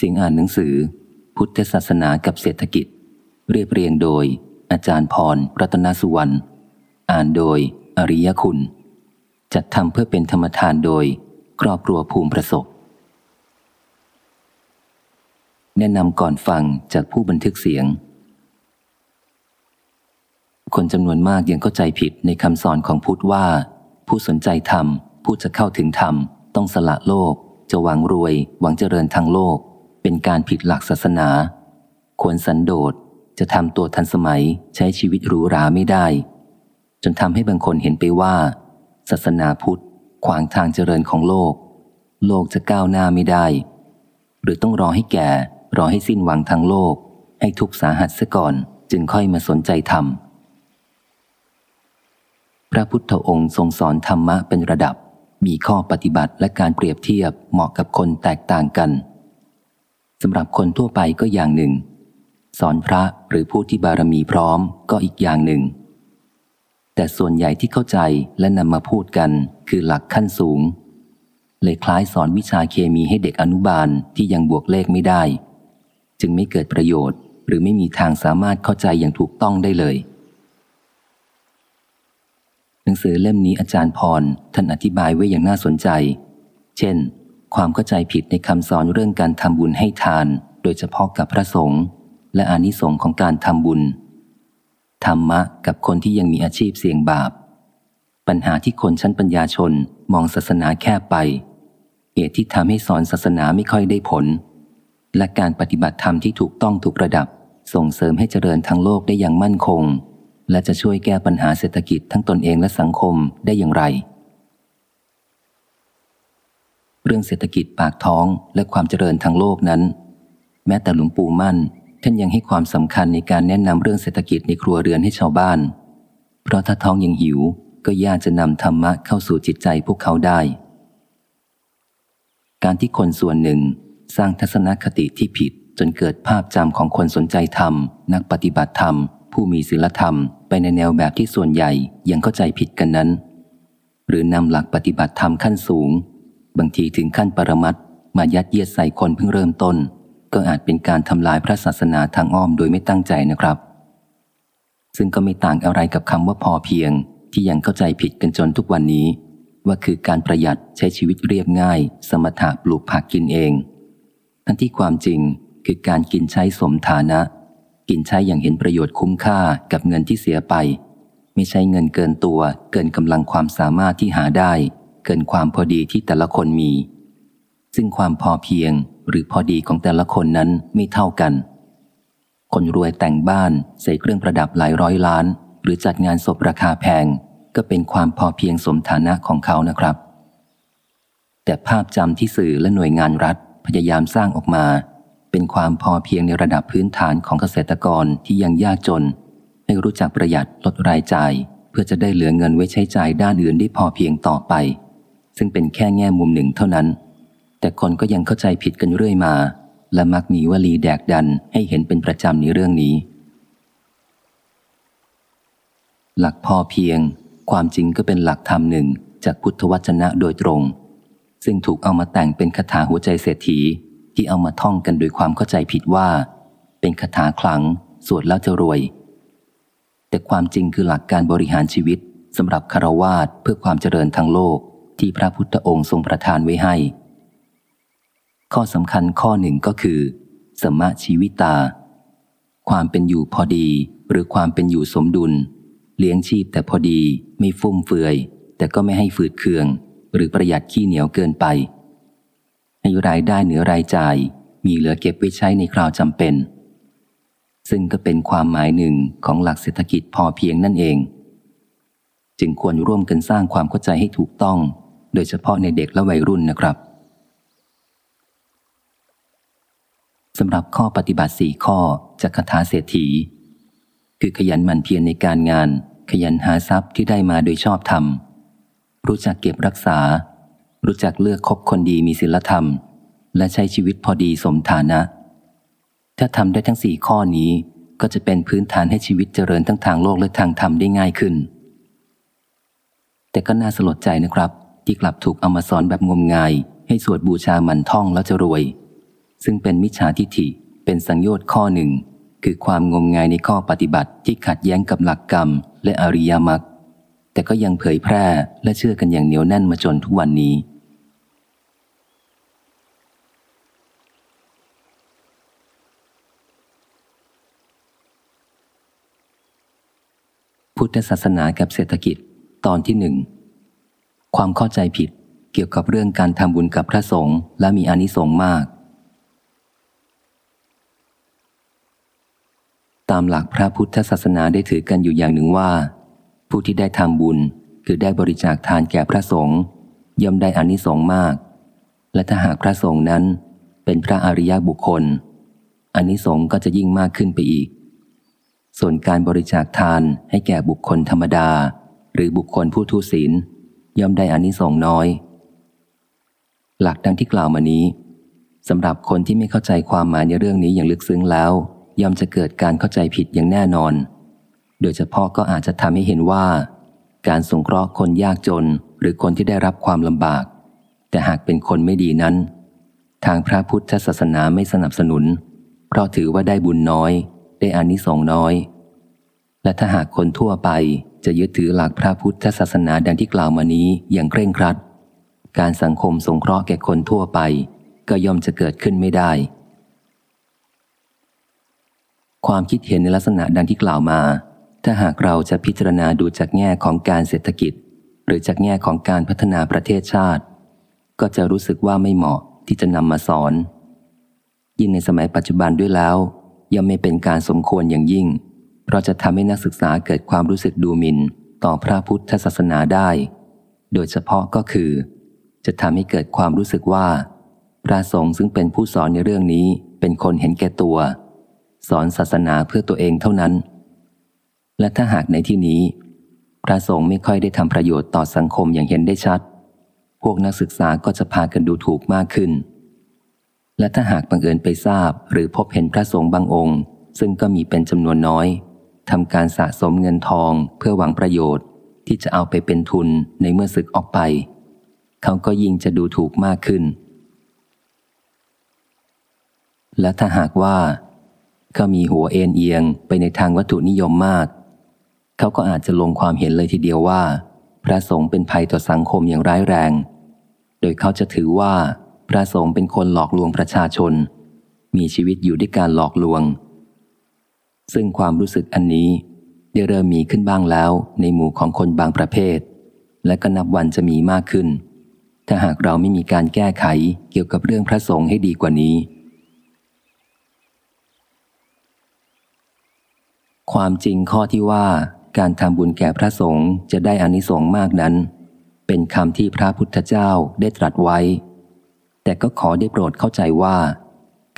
เสียงอ่านหนังสือ พุทธศาสนากับเศรษฐกิจ เรียบเรียงโดย อาจารย์พร รัตนสุวรรณ อ่านโดย อริยคุณ จัดทำเพื่อเป็นธรรมทานโดย ครอบครัวภูมิประสบ แนะนำก่อนฟังจากผู้บันทึกเสียง คนจำนวนมากยังเข้าใจผิดในคำสอนของพุทธว่า ผู้สนใจธรรมผู้จะเข้าถึงธรรม ต้องสละโลกจะหวังรวย หวังเจริญทางโลก เป็นการผิดหลักศาสนา ควรสันโดษจะทำตัวทันสมัยใช้ชีวิตหรูหราไม่ได้ จนทำให้บางคนเห็นไปว่า ศาสนาพุทธ ขวางทางเจริญของโลก โลกจะก้าวหน้าไม่ได้ หรือต้องรอให้แก่ รอให้สิ้นหวังทางโลก ให้ทุกสาหัสซะก่อน จึงค่อยมาสนใจธรรมพระพุทธองค์ทรงสอนธรรมะเป็นระดับ มีข้อปฏิบัติและการเปรียบเทียบเหมาะกับคนแตกต่างกัน สำหรับคนทั่วไปก็อย่างหนึ่ง สอนพระหรือผู้ที่บารมีพร้อมก็อีกอย่างหนึ่ง แต่ส่วนใหญ่ที่เข้าใจและนำมาพูดกันคือหลักขั้นสูง เลยคล้ายสอนวิชาเคมีให้เด็กอนุบาลที่ยังบวกเลขไม่ได้ จึงไม่เกิดประโยชน์ หรือไม่มีทางสามารถเข้าใจอย่างถูกต้องได้เลย หนังสือเล่มนี้อาจารย์พรท่านอธิบายไว้อย่างน่าสนใจ เช่น ความเข้าใจผิดในคำสอนเรื่องการทำบุญให้ทาน โดยเฉพาะกับพระสงฆ์และอานิสงส์ของการทำบุญ ธรรมะกับคนที่ยังมีอาชีพเสี่ยงบาป ปัญหาที่คนชั้นปัญญาชนมองศาสนาแคบไป เหตุที่ทำให้สอนศาสนาไม่ค่อยได้ผล และการปฏิบัติธรรมที่ถูกต้องถูกระดับ ส่งเสริมให้เจริญทางโลกได้อย่างมั่นคง และจะช่วยแก้ปัญหาเศรษฐกิจทั้งตนเองและสังคมได้อย่างไร เรื่องเศรษฐกิจปากท้องและความเจริญทางโลกนั้น แม้แต่หลวงปู่มั่นท่านยังให้ความสำคัญในการแนะนำเรื่องเศรษฐกิจในครัวเรือนให้ชาวบ้าน เพราะถ้าท้องยังหิวก็ยากจะนำธรรมะเข้าสู่จิตใจพวกเขาได้ การที่คนส่วนหนึ่งสร้างทัศนคติที่ผิดจนเกิดภาพจำของคนสนใจธรรม นักปฏิบัติธรรม ผู้มีศีลธรรม ไปในแนวแบบที่ส่วนใหญ่ยังเข้าใจผิดกันนั้น หรือนำหลักปฏิบัติธรรมขั้นสูง บางทีถึงขั้นปรมัตมายัดเยียดใส่คนเพิ่งเริ่มต้น ก็อาจเป็นการทำลายพระศาสนาทางอ้อมโดยไม่ตั้งใจนะครับ ซึ่งก็ไม่ต่างอะไรกับคำว่าพอเพียง ที่ยังเข้าใจผิดกันจนทุกวันนี้ ว่าคือการประหยัดใช้ชีวิตเรียบง่าย สมถะปลูกผักกินเอง ทั้งที่ความจริงคือการกินใช้สมฐานะ กินใช้อย่างเห็นประโยชน์คุ้มค่ากับเงินที่เสียไป ไม่ใช่เงินเกินตัวเกินกำลังความสามารถที่หาได้ เกินความพอดีที่แต่ละคนมี ซึ่งความพอเพียงหรือพอดีของแต่ละคนนั้นไม่เท่ากัน คนรวยแต่งบ้านใส่เครื่องประดับหลายร้อยล้าน หรือจัดงานศพราคาแพง ก็เป็นความพอเพียงสมฐานะของเขานะครับ แต่ภาพจำที่สื่อและหน่วยงานรัฐพยายามสร้างออกมาเป็นความพอเพียงในระดับพื้นฐานของเกษตรกรที่ยังยากจน ให้รู้จักประหยัดลดรายจ่าย เพื่อจะได้เหลือเงินไว้ใช้จ่ายด้านอื่นได้พอเพียงต่อไป ซึ่งเป็นแค่แง่มุมหนึ่งเท่านั้น แต่คนก็ยังเข้าใจผิดกันเรื่อยมา และมักมีวลีแดกดันให้เห็นเป็นประจำในเรื่องนี้ หลักพอเพียง ความจริงก็เป็นหลักธรรมหนึ่งจากพุทธวจนะโดยตรง ซึ่งถูกเอามาแต่งเป็นคาถาหัวใจเศรษฐีที่เอามาท่องกันโดยความเข้าใจผิดว่า เป็นคาถาขลัง สวดแล้วจะรวย แต่ความจริงคือหลักการบริหารชีวิตสำหรับคารวาสเพื่อความเจริญทางโลก ที่พระพุทธองค์ทรงประทานไว้ให้ ข้อสำคัญข้อหนึ่งก็คือ สมะชีวิตา ความเป็นอยู่พอดี หรือความเป็นอยู่สมดุล เลี้ยงชีพแต่พอดีไม่ฟุ่มเฟือย แต่ก็ไม่ให้ฝืดเคือง หรือประหยัดขี้เหนียวเกินไป ให้รายได้เหนือรายจ่าย มีเหลือเก็บไว้ใช้ในคราวจำเป็น ซึ่งก็เป็นความหมายหนึ่งของหลักเศรษฐกิจพอเพียงนั่นเองจึงควรร่วมกันสร้างความเข้าใจให้ถูกต้อง โดยเฉพาะในเด็กและวัยรุ่นนะครับสำหรับข้อปฏิบัติสี่ข้อจากคาถาเศรษฐี คือขยันหมั่นเพียรในการงาน ขยันหาทรัพย์ที่ได้มาโดยชอบธรรม รู้จักเก็บรักษา รู้จักเลือกคบคนดีมีศีลธรรม และใช้ชีวิตพอดีสมฐานะ ถ้าทำได้ทั้งสี่ข้อนี้ก็จะเป็นพื้นฐานให้ชีวิตเจริญทั้งทางโลกและทางธรรมได้ง่ายขึ้น แต่ก็น่าสลดใจนะครับ ที่กลับถูกเอามาสอนแบบงมงาย ให้สวดบูชามันท่องแล้วจะรวย ซึ่งเป็นมิจฉาทิฐิเป็นสังโยชน์ข้อหนึ่ง คือความงมงายในข้อปฏิบัติที่ขัดแย้งกับหลักกรรม และอริยมรรคแต่ก็ยังเผยแพร่และเชื่อกันอย่างเหนียวแน่นมาจนทุกวันนี้ พุทธศาสนากับเศรษฐกิจตอนที่หนึ่ง ความเข้าใจผิดเกี่ยวกับเรื่องการทำบุญกับพระสงฆ์และมีอนิสงส์มาก ตามหลักพระพุทธศาสนาได้ถือกันอยู่อย่างหนึ่งว่า ผู้ที่ได้ทำบุญคือได้บริจาคทานแก่พระสงฆ์ย่อมได้อานิสงส์มาก และถ้าหากพระสงฆ์นั้นเป็นพระอริยบุคคลอานิสงส์ก็จะยิ่งมากขึ้นไปอีก ส่วนการบริจาคทานให้แก่บุคคลธรรมดา หรือบุคคลผู้ทุศีล ย่อมได้อานิสงส์น้อย หลักดังที่กล่าวมานี้สำหรับคนที่ไม่เข้าใจความหมายในเรื่องนี้อย่างลึกซึ้งแล้ว ย่อมจะเกิดการเข้าใจผิดอย่างแน่นอน โดยเฉพาะก็อาจจะทำให้เห็นว่า การสงเคราะห์คนยากจนหรือคนที่ได้รับความลำบาก แต่หากเป็นคนไม่ดีนั้น ทางพระพุทธศาสนาไม่สนับสนุน เพราะถือว่าได้บุญน้อย ได้อานิสงส์น้อย และถ้าหากคนทั่วไป จะยึดถือหลักพระพุทธศาสนาดังที่กล่าวมานี้อย่างเคร่งครัด การสังคมสงเคราะห์แก่คนทั่วไป ก็ย่อมจะเกิดขึ้นไม่ได้ ความคิดเห็นในลักษณะดังที่กล่าวมา ถ้าหากเราจะพิจารณาดูจากแง่ของการเศรษฐกิจ หรือจากแง่ของการพัฒนาประเทศชาติ ก็จะรู้สึกว่าไม่เหมาะที่จะนำมาสอน ยิ่งในสมัยปัจจุบันด้วยแล้วย่อมไม่เป็นการสมควรอย่างยิ่ง เพราะจะทำให้นักศึกษาเกิดความรู้สึกดูหมิ่นต่อพระพุทธศาสนาได้ โดยเฉพาะก็คือ จะทำให้เกิดความรู้สึกว่า พระสงฆ์ซึ่งเป็นผู้สอนในเรื่องนี้เป็นคนเห็นแก่ตัว สอนศาสนาเพื่อตัวเองเท่านั้น และถ้าหากในที่นี้ พระสงฆ์ไม่ค่อยได้ทำประโยชน์ต่อสังคมอย่างเห็นได้ชัด พวกนักศึกษาก็จะพากันดูถูกมากขึ้น และถ้าหากบังเอิญไปทราบหรือพบเห็นพระสงฆ์บางองค์ ซึ่งก็มีเป็นจำนวนน้อย ทำการสะสมเงินทองเพื่อหวังประโยชน์ที่จะเอาไปเป็นทุนในเมื่อศึกออกไป เขาก็ยิ่งจะดูถูกมากขึ้น และถ้าหากว่า เขามีหัวเอ็นเอียงไปในทางวัตถุนิยมมาก เขาก็อาจจะลงความเห็นเลยทีเดียวว่า พระสงฆ์เป็นภัยต่อสังคมอย่างร้ายแรง โดยเขาจะถือว่าพระสงฆ์เป็นคนหลอกลวงประชาชน มีชีวิตอยู่ด้วยการหลอกลวง ซึ่งความรู้สึกอันนี้ได้เริ่มมีขึ้นบ้างแล้วในหมู่ของคนบางประเภท และก็นับวันจะมีมากขึ้น ถ้าหากเราไม่มีการแก้ไขเกี่ยวกับเรื่องพระสงฆ์ให้ดีกว่านี้ ความจริงข้อที่ว่าการทำบุญแก่พระสงฆ์จะได้อนิสงส์มากนั้น เป็นคำที่พระพุทธเจ้าได้ตรัสไว้ แต่ก็ขอได้โปรดเข้าใจว่า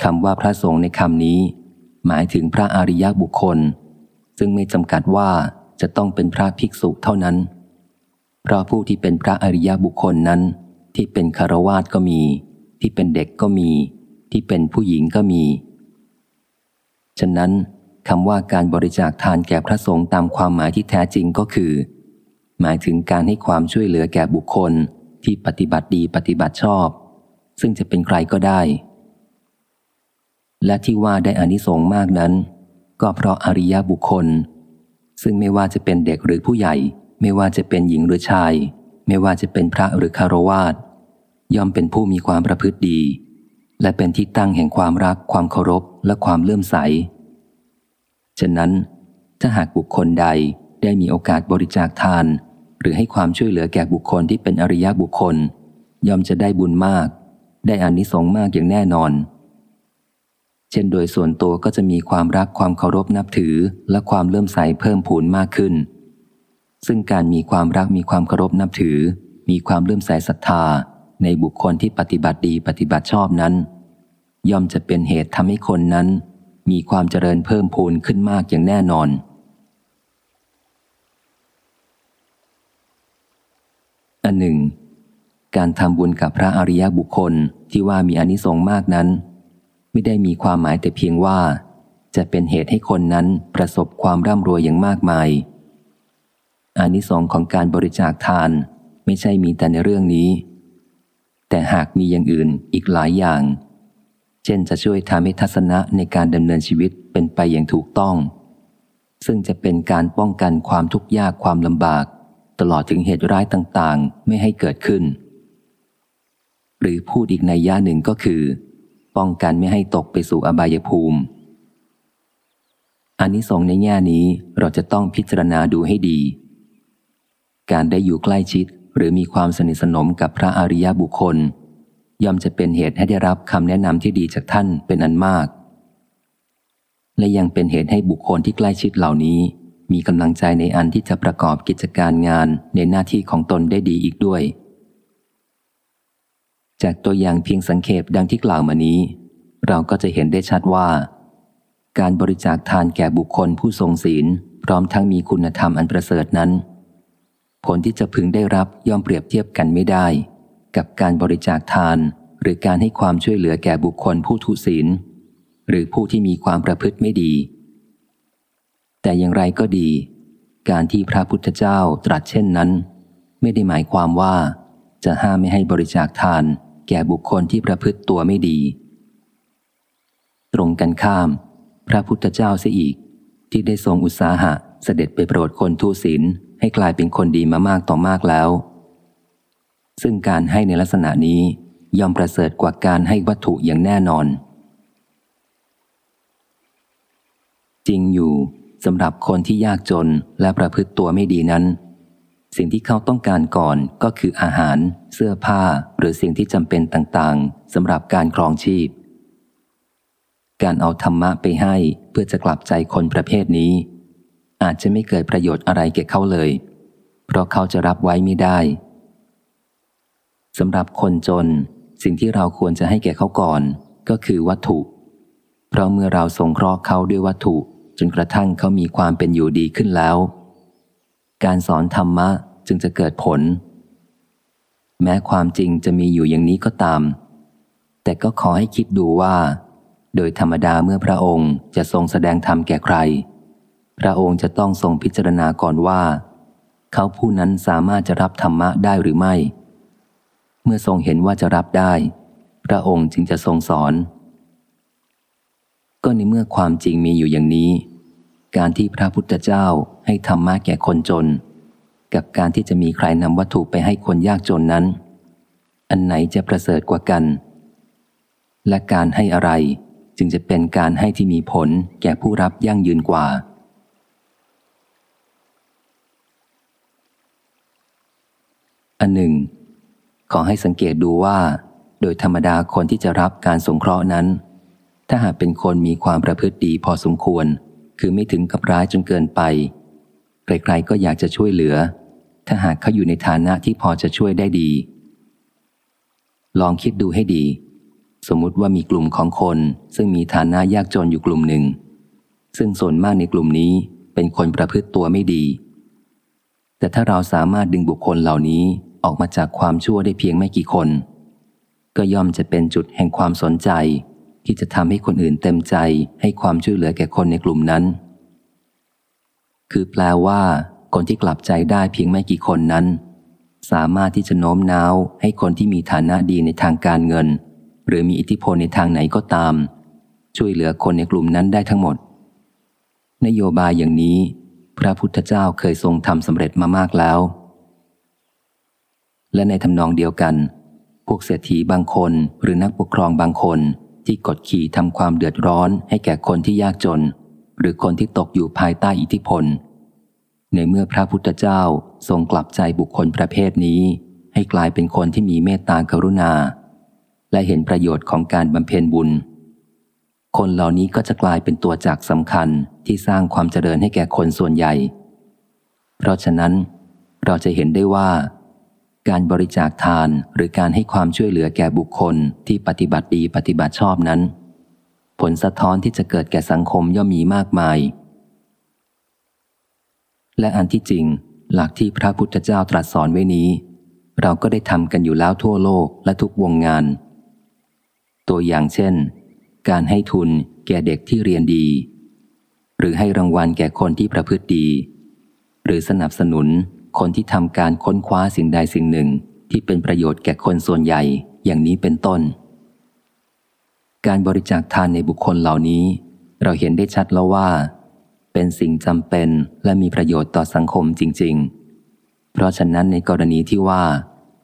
คำว่าพระสงฆ์ในคำนี้ หมายถึงพระอริยบุคคล ซึ่งไม่จำกัดว่าจะต้องเป็นพระภิกษุเท่านั้น เพราะผู้ที่เป็นพระอริยบุคคลนั้น ที่เป็นคารวาสก็มี ที่เป็นเด็กก็มี ที่เป็นผู้หญิงก็มี ฉะนั้นคำว่าการบริจาคทานแก่พระสงฆ์ตามความหมายที่แท้จริงก็คือ หมายถึงการให้ความช่วยเหลือแก่บุคคลที่ปฏิบัติดีปฏิบัติชอบ ซึ่งจะเป็นใครก็ได้ และที่ว่าได้อานิสงส์มากนั้น ก็เพราะอริยบุคคล ซึ่งไม่ว่าจะเป็นเด็กหรือผู้ใหญ่ ไม่ว่าจะเป็นหญิงหรือชาย ไม่ว่าจะเป็นพระหรือคารวาสย่อมเป็นผู้มีความประพฤติดี และเป็นที่ตั้งแห่งความรักความเคารพและความเลื่อมใส ฉะนั้นถ้าหากบุคคลใดได้มีโอกาสบริจาคทาน หรือให้ความช่วยเหลือแก่บุคคลที่เป็นอริยบุคคล ย่อมจะได้บุญมาก ได้อานิสงส์มากอย่างแน่นอน เช่นโดยส่วนตัวก็จะมีความรักความเคารพนับถือ และความเลื่อมใสเพิ่มพูนมากขึ้น ซึ่งการมีความรักมีความเคารพนับถือ มีความเลื่อมใสศรัทธา ในบุคคลที่ปฏิบัติดีปฏิบัติชอบนั้น ย่อมจะเป็นเหตุทำให้คนนั้น มีความเจริญเพิ่มพูนขึ้นมากอย่างแน่นอน อันหนึ่ง การทำบุญกับพระอริยบุคคลที่ว่ามีอนิสงส์มากนั้น ไม่ได้มีความหมายแต่เพียงว่า จะเป็นเหตุให้คนนั้นประสบความร่ำรวยอย่างมากมายอานิสงส์ของการบริจาคทานไม่ใช่มีแต่ในเรื่องนี้ แต่หากมีอย่างอื่นอีกหลายอย่าง เช่นจะช่วยทำให้ทัศนะในการดำเนินชีวิตเป็นไปอย่างถูกต้อง ซึ่งจะเป็นการป้องกันความทุกข์ยากความลำบาก ตลอดถึงเหตุร้ายต่างๆ ไม่ให้เกิดขึ้น หรือพูดอีกในย่าหนึ่งก็คือ ป้องกันไม่ให้ตกไปสู่อบายภูมิอันนี้สงในแง่นี้เราจะต้องพิจารณาดูให้ดี การได้อยู่ใกล้ชิดหรือมีความสนิทสนมกับพระอริยบุคคล ย่อมจะเป็นเหตุให้ได้รับคำแนะนำที่ดีจากท่านเป็นอันมาก และยังเป็นเหตุให้บุคคลที่ใกล้ชิดเหล่านี้ มีกำลังใจในอันที่จะประกอบกิจการงานในหน้าที่ของตนได้ดีอีกด้วย จากตัวอย่างเพียงสังเขปดังที่กล่าวมานี้ เราก็จะเห็นได้ชัดว่า การบริจาคทานแก่บุคคลผู้ทรงศีล พร้อมทั้งมีคุณธรรมอันประเสริฐนั้น ผลที่จะพึงได้รับย่อมเปรียบเทียบกันไม่ได้ กับการบริจาคทาน หรือการให้ความช่วยเหลือแก่บุคคลผู้ทุศีล หรือผู้ที่มีความประพฤติไม่ดี แต่อย่างไรก็ดี การที่พระพุทธเจ้าตรัสเช่นนั้น ไม่ได้หมายความว่าจะห้ามไม่ให้บริจาคทาน ก่บุคคลที่ประพฤติตัวไม่ดี ตรงกันข้าม พระพุทธเจ้าเสียอีก ที่ได้ทรงอุตสาหะเสด็จไปโปรดคนทุศีลให้กลายเป็นคนดีมามากต่อมากแล้ว ซึ่งการให้ในลักษณะนี้ย่อมประเสริฐกว่าการให้วัตถุอย่างแน่นอน จริงอยู่สำหรับคนที่ยากจนและประพฤติตัวไม่ดีนั้น สิ่งที่เขาต้องการก่อนก็คืออาหาร เสื้อผ้า หรือสิ่งที่จำเป็นต่างๆสำหรับการครองชีพ การเอาธรรมะไปให้เพื่อจะกลับใจคนประเภทนี้ อาจจะไม่เกิดประโยชน์อะไรแก่เขาเลย เพราะเขาจะรับไว้ไม่ได้สำหรับคนจน สิ่งที่เราควรจะให้แก่เขาก่อน ก็คือวัตถุ เพราะเมื่อเราสงเคราะห์เขาด้วยวัตถุ จนกระทั่งเขามีความเป็นอยู่ดีขึ้นแล้ว การสอนธรรมะจึงจะเกิดผล แม้ความจริงจะมีอยู่อย่างนี้ก็ตาม แต่ก็ขอให้คิดดูว่า โดยธรรมดาเมื่อพระองค์จะทรงแสดงธรรมแก่ใคร พระองค์จะต้องทรงพิจารณาก่อนว่า เขาผู้นั้นสามารถจะรับธรรมะได้หรือไม่ เมื่อทรงเห็นว่าจะรับได้ พระองค์จึงจะทรงสอน ก็ในเมื่อความจริงมีอยู่อย่างนี้ การที่พระพุทธเจ้าให้ธรรมะแก่คนจน กับการที่จะมีใครนำวัตถุไปให้คนยากจนนั้น อันไหนจะประเสริฐกว่ากัน และการให้อะไรจึงจะเป็นการให้ที่มีผลแก่ผู้รับยั่งยืนกว่า อันหนึ่ง ขอให้สังเกตดูว่า โดยธรรมดาคนที่จะรับการสงเคราะห์นั้น ถ้าหากเป็นคนมีความประพฤติดีพอสมควร คือไม่ถึงกับร้ายจนเกินไป ใครๆก็อยากจะช่วยเหลือ ถ้าหากเขาอยู่ในฐานะที่พอจะช่วยได้ดี ลองคิดดูให้ดี สมมุติว่ามีกลุ่มของคนซึ่งมีฐานะยากจนอยู่กลุ่มหนึ่ง ซึ่งส่วนมากในกลุ่มนี้เป็นคนประพฤติตัวไม่ดี แต่ถ้าเราสามารถดึงบุคคลเหล่านี้ออกมาจากความชั่วได้เพียงไม่กี่คน ก็ย่อมจะเป็นจุดแห่งความสนใจ ที่จะทำให้คนอื่นเต็มใจให้ความช่วยเหลือแก่คนในกลุ่มนั้น คือแปลว่า คนที่กลับใจได้เพียงไม่กี่คนนั้น สามารถที่จะโน้มน้าวให้คนที่มีฐานะดีในทางการเงิน หรือมีอิทธิพลในทางไหนก็ตาม ช่วยเหลือคนในกลุ่มนั้นได้ทั้งหมด นโยบายอย่างนี้ พระพุทธเจ้าเคยทรงทำสำเร็จมามากแล้ว และในทำนองเดียวกัน พวกเศรษฐีบางคนหรือนักปกครองบางคน ที่กดขี่ทำความเดือดร้อนให้แก่คนที่ยากจน หรือคนที่ตกอยู่ภายใต้อิทธิพล ในเมื่อพระพุทธเจ้าทรงกลับใจบุคคลประเภทนี้ ให้กลายเป็นคนที่มีเมตตากรุณา และเห็นประโยชน์ของการบำเพ็ญบุญ คนเหล่านี้ก็จะกลายเป็นตัวจักสำคัญที่สร้างความเจริญให้แก่คนส่วนใหญ่ เพราะฉะนั้นเราจะเห็นได้ว่า การบริจาคทานหรือการให้ความช่วยเหลือแก่บุคคลที่ปฏิบัติดีปฏิบัติชอบนั้น ผลสะท้อนที่จะเกิดแก่สังคมย่อมมีมากมาย และอันที่จริง หลักที่พระพุทธเจ้าตรัสสอนไว้นี้ เราก็ได้ทำกันอยู่แล้วทั่วโลกและทุกวงงาน ตัวอย่างเช่น การให้ทุนแก่เด็กที่เรียนดี หรือให้รางวัลแก่คนที่ประพฤติดี หรือสนับสนุน คนที่ทำการค้นคว้าสิ่งใดสิ่งหนึ่งที่เป็นประโยชน์แก่คนส่วนใหญ่อย่างนี้เป็นต้น การบริจาคทานในบุคคลเหล่านี้ เราเห็นได้ชัดแล้วว่า เป็นสิ่งจำเป็นและมีประโยชน์ต่อสังคมจริง ๆ เพราะฉะนั้นในกรณีที่ว่า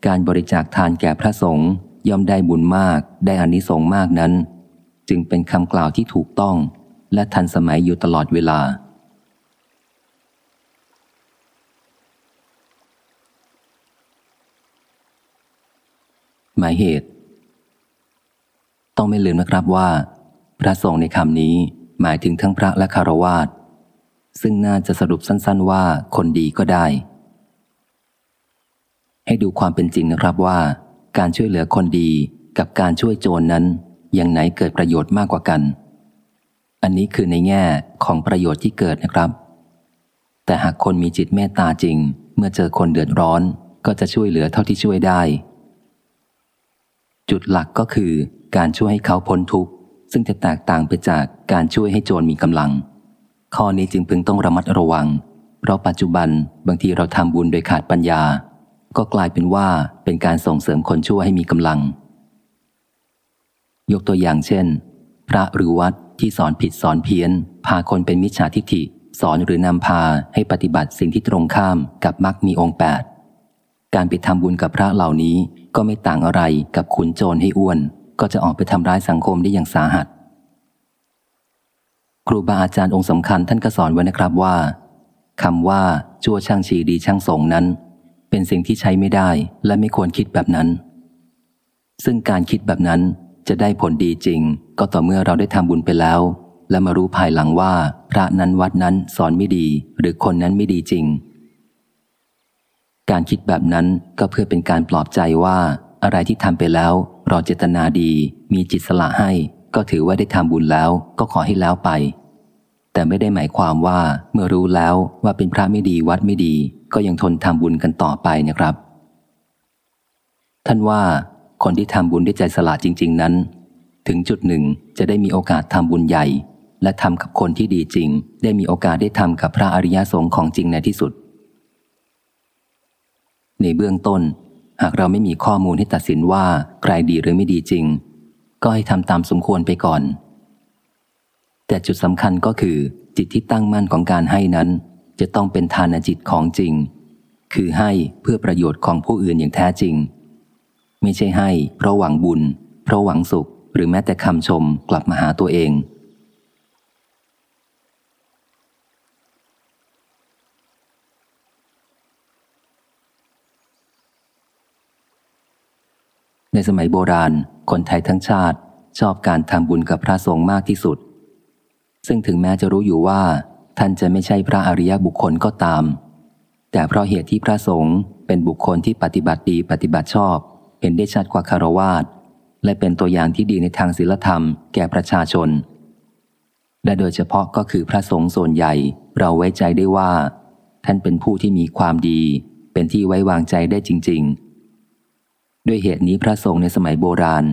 การบริจาคทานแก่พระสงฆ์ย่อมได้บุญมากได้อานิสงส์มากนั้น จึงเป็นคำกล่าวที่ถูกต้อง และทันสมัยอยู่ตลอดเวลา หมายเหตุ ต้องไม่ลืมนะครับว่า พระสงฆ์ในคำนี้หมายถึงทั้งพระและคารวาสซึ่งน่าจะสรุปสั้น ๆ ว่าคนดีก็ได้ ให้ดูความเป็นจริงนะครับว่า การช่วยเหลือคนดีกับการช่วยโจรนนั้นอย่างไหนเกิดประโยชน์มากกว่ากัน อันนี้คือในแง่ของประโยชน์ที่เกิดนะครับ แต่หากคนมีจิตเมตตาจริง เมื่อเจอคนเดือดร้อนก็จะช่วยเหลือเท่าที่ช่วยได้ จุดหลักก็คือการช่วยให้เขาพ้นทุกข์ ซึ่งจะแตกต่างไปจากการช่วยให้โจรมีกำลัง ข้อนี้จึงพึงต้องระมัดระวัง เพราะปัจจุบันบางทีเราทำบุญโดยขาดปัญญา ก็กลายเป็นว่าเป็นการส่งเสริมคนชั่วให้มีกำลัง ยกตัวอย่างเช่น พระหรือวัดที่สอนผิดสอนเพี้ยน พาคนเป็นมิจฉาทิฏฐิ สอนหรือนำพาให้ปฏิบัติสิ่งที่ตรงข้ามกับมรรคมีองค์แปด การไปทำบุญกับพระเหล่านี้ก็ไม่ต่างอะไรกับขุนโจรให้อ้วน ก็จะออกไปทำร้ายสังคมได้อย่างสาหัส ครูบาอาจารย์องค์สำคัญท่านก็สอนไว้นะครับว่าคำว่าชั่วช่างชีดีช่างสงนั้น เป็นสิ่งที่ใช้ไม่ได้และไม่ควรคิดแบบนั้น ซึ่งการคิดแบบนั้นจะได้ผลดีจริง ก็ต่อเมื่อเราได้ทำบุญไปแล้ว และมารู้ภายหลังว่า พระนั้นวัดนั้นสอนไม่ดี หรือคนนั้นไม่ดีจริง การคิดแบบนั้นก็เพื่อเป็นการปลอบใจว่าอะไรที่ทำไปแล้ว เราเจตนาดีมีจิตสละให้ ก็ถือว่าได้ทำบุญแล้วก็ขอให้แล้วไป แต่ไม่ได้หมายความว่าเมื่อรู้แล้วว่าเป็นพระไม่ดีวัดไม่ดี ก็ยังทนทำบุญกันต่อไปนะครับ ท่านว่าคนที่ทำบุญด้วยใจสละจริง ๆ นั้น ถึงจุดหนึ่งจะได้มีโอกาสทำบุญใหญ่ และทำกับคนที่ดีจริง ได้มีโอกาสได้ทำกับพระอริยสงฆ์ของจริงในที่สุด ในเบื้องต้น หากเราไม่มีข้อมูลให้ตัดสินว่าใครดีหรือไม่ดีจริง ก็ให้ทำตามสมควรไปก่อน แต่จุดสำคัญก็คือ จิตที่ตั้งมั่นของการให้นั้น จะต้องเป็นทานจิตของจริง คือให้เพื่อประโยชน์ของผู้อื่นอย่างแท้จริง ไม่ใช่ให้ เพราะหวังบุญ เพราะหวังสุข หรือแม้แต่คำชมกลับมาหาตัวเอง ในสมัยโบราณ คนไทยทั้งชาติชอบการทำบุญกับพระสงฆ์มากที่สุด ซึ่งถึงแม้จะรู้อยู่ว่า ท่านจะไม่ใช่พระอริยบุคคลก็ตาม แต่เพราะเหตุที่พระสงฆ์เป็นบุคคลที่ปฏิบัติดีปฏิบัติชอบ เห็นได้ชัดกว่าคารวาสและเป็นตัวอย่างที่ดีในทางศีลธรรมแก่ประชาชน และโดยเฉพาะก็คือพระสงฆ์ส่วนใหญ่เราไว้ใจได้ว่า ท่านเป็นผู้ที่มีความดี เป็นที่ไว้วางใจได้จริง ๆ ด้วยเหตุนี้พระสงฆ์ในสมัยโบราณ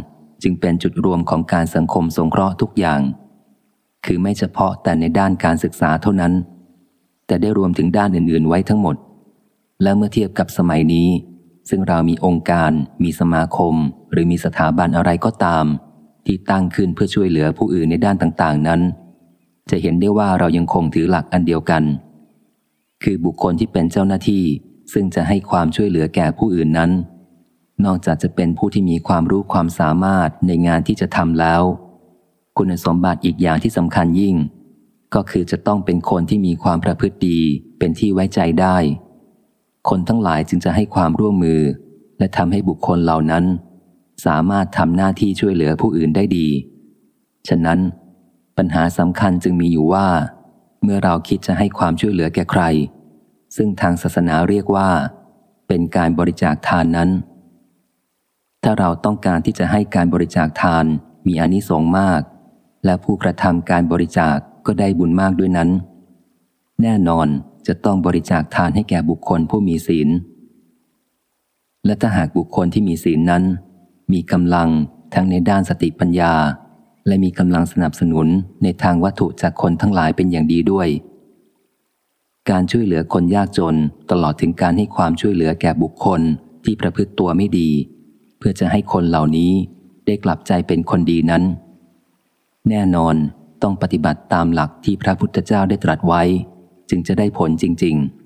จึงเป็นจุดรวมของการสังคมสงเคราะห์ทุกอย่าง คือไม่เฉพาะแต่ในด้านการศึกษาเท่านั้น แต่ได้รวมถึงด้านอื่น ๆ ไว้ทั้งหมด และเมื่อเทียบกับสมัยนี้ ซึ่งเรามีองค์การ มีสมาคม หรือมีสถาบันอะไรก็ตาม ที่ตั้งขึ้นเพื่อช่วยเหลือผู้อื่นในด้านต่างๆ นั้น จะเห็นได้ว่าเรายังคงถือหลักอันเดียวกัน คือบุคคลที่เป็นเจ้าหน้าที่ซึ่งจะให้ความช่วยเหลือแก่ผู้อื่นนั้น นอกจากจะเป็นผู้ที่มีความรู้ความสามารถในงานที่จะทำแล้ว คุณสมบัติอีกอย่างที่สำคัญยิ่ง ก็คือจะต้องเป็นคนที่มีความประพฤติดีเป็นที่ไว้ใจได้ คนทั้งหลายจึงจะให้ความร่วมมือ และทำให้บุคคลเหล่านั้น สามารถทำหน้าที่ช่วยเหลือผู้อื่นได้ดี ฉะนั้น ปัญหาสำคัญจึงมีอยู่ว่า เมื่อเราคิดจะให้ความช่วยเหลือแก่ใคร ซึ่งทางศาสนาเรียกว่า เป็นการบริจาคทานนั้น ถ้าเราต้องการที่จะให้การบริจาคทานมีอนิสงส์มาก และผู้กระทำการบริจาคก็ได้บุญมากด้วยนั้น แน่นอนจะต้องบริจาคทานให้แก่บุคคลผู้มีศีล และถ้าหากบุคคลที่มีศีลนั้น มีกำลังทั้งในด้านสติปัญญา และมีกำลังสนับสนุนในทางวัตถุจากคนทั้งหลายเป็นอย่างดีด้วย การช่วยเหลือคนยากจนตลอดถึงการให้ความช่วยเหลือแก่บุคคลที่ประพฤติตัวไม่ดี พื่อจะให้คนเหล่านี้ได้กลับใจเป็นคนดีนั้น แน่นอนต้องปฏิบัติตามหลักที่พระพุทธเจ้าได้ตรัสไว้ จึงจะได้ผลจริง ๆ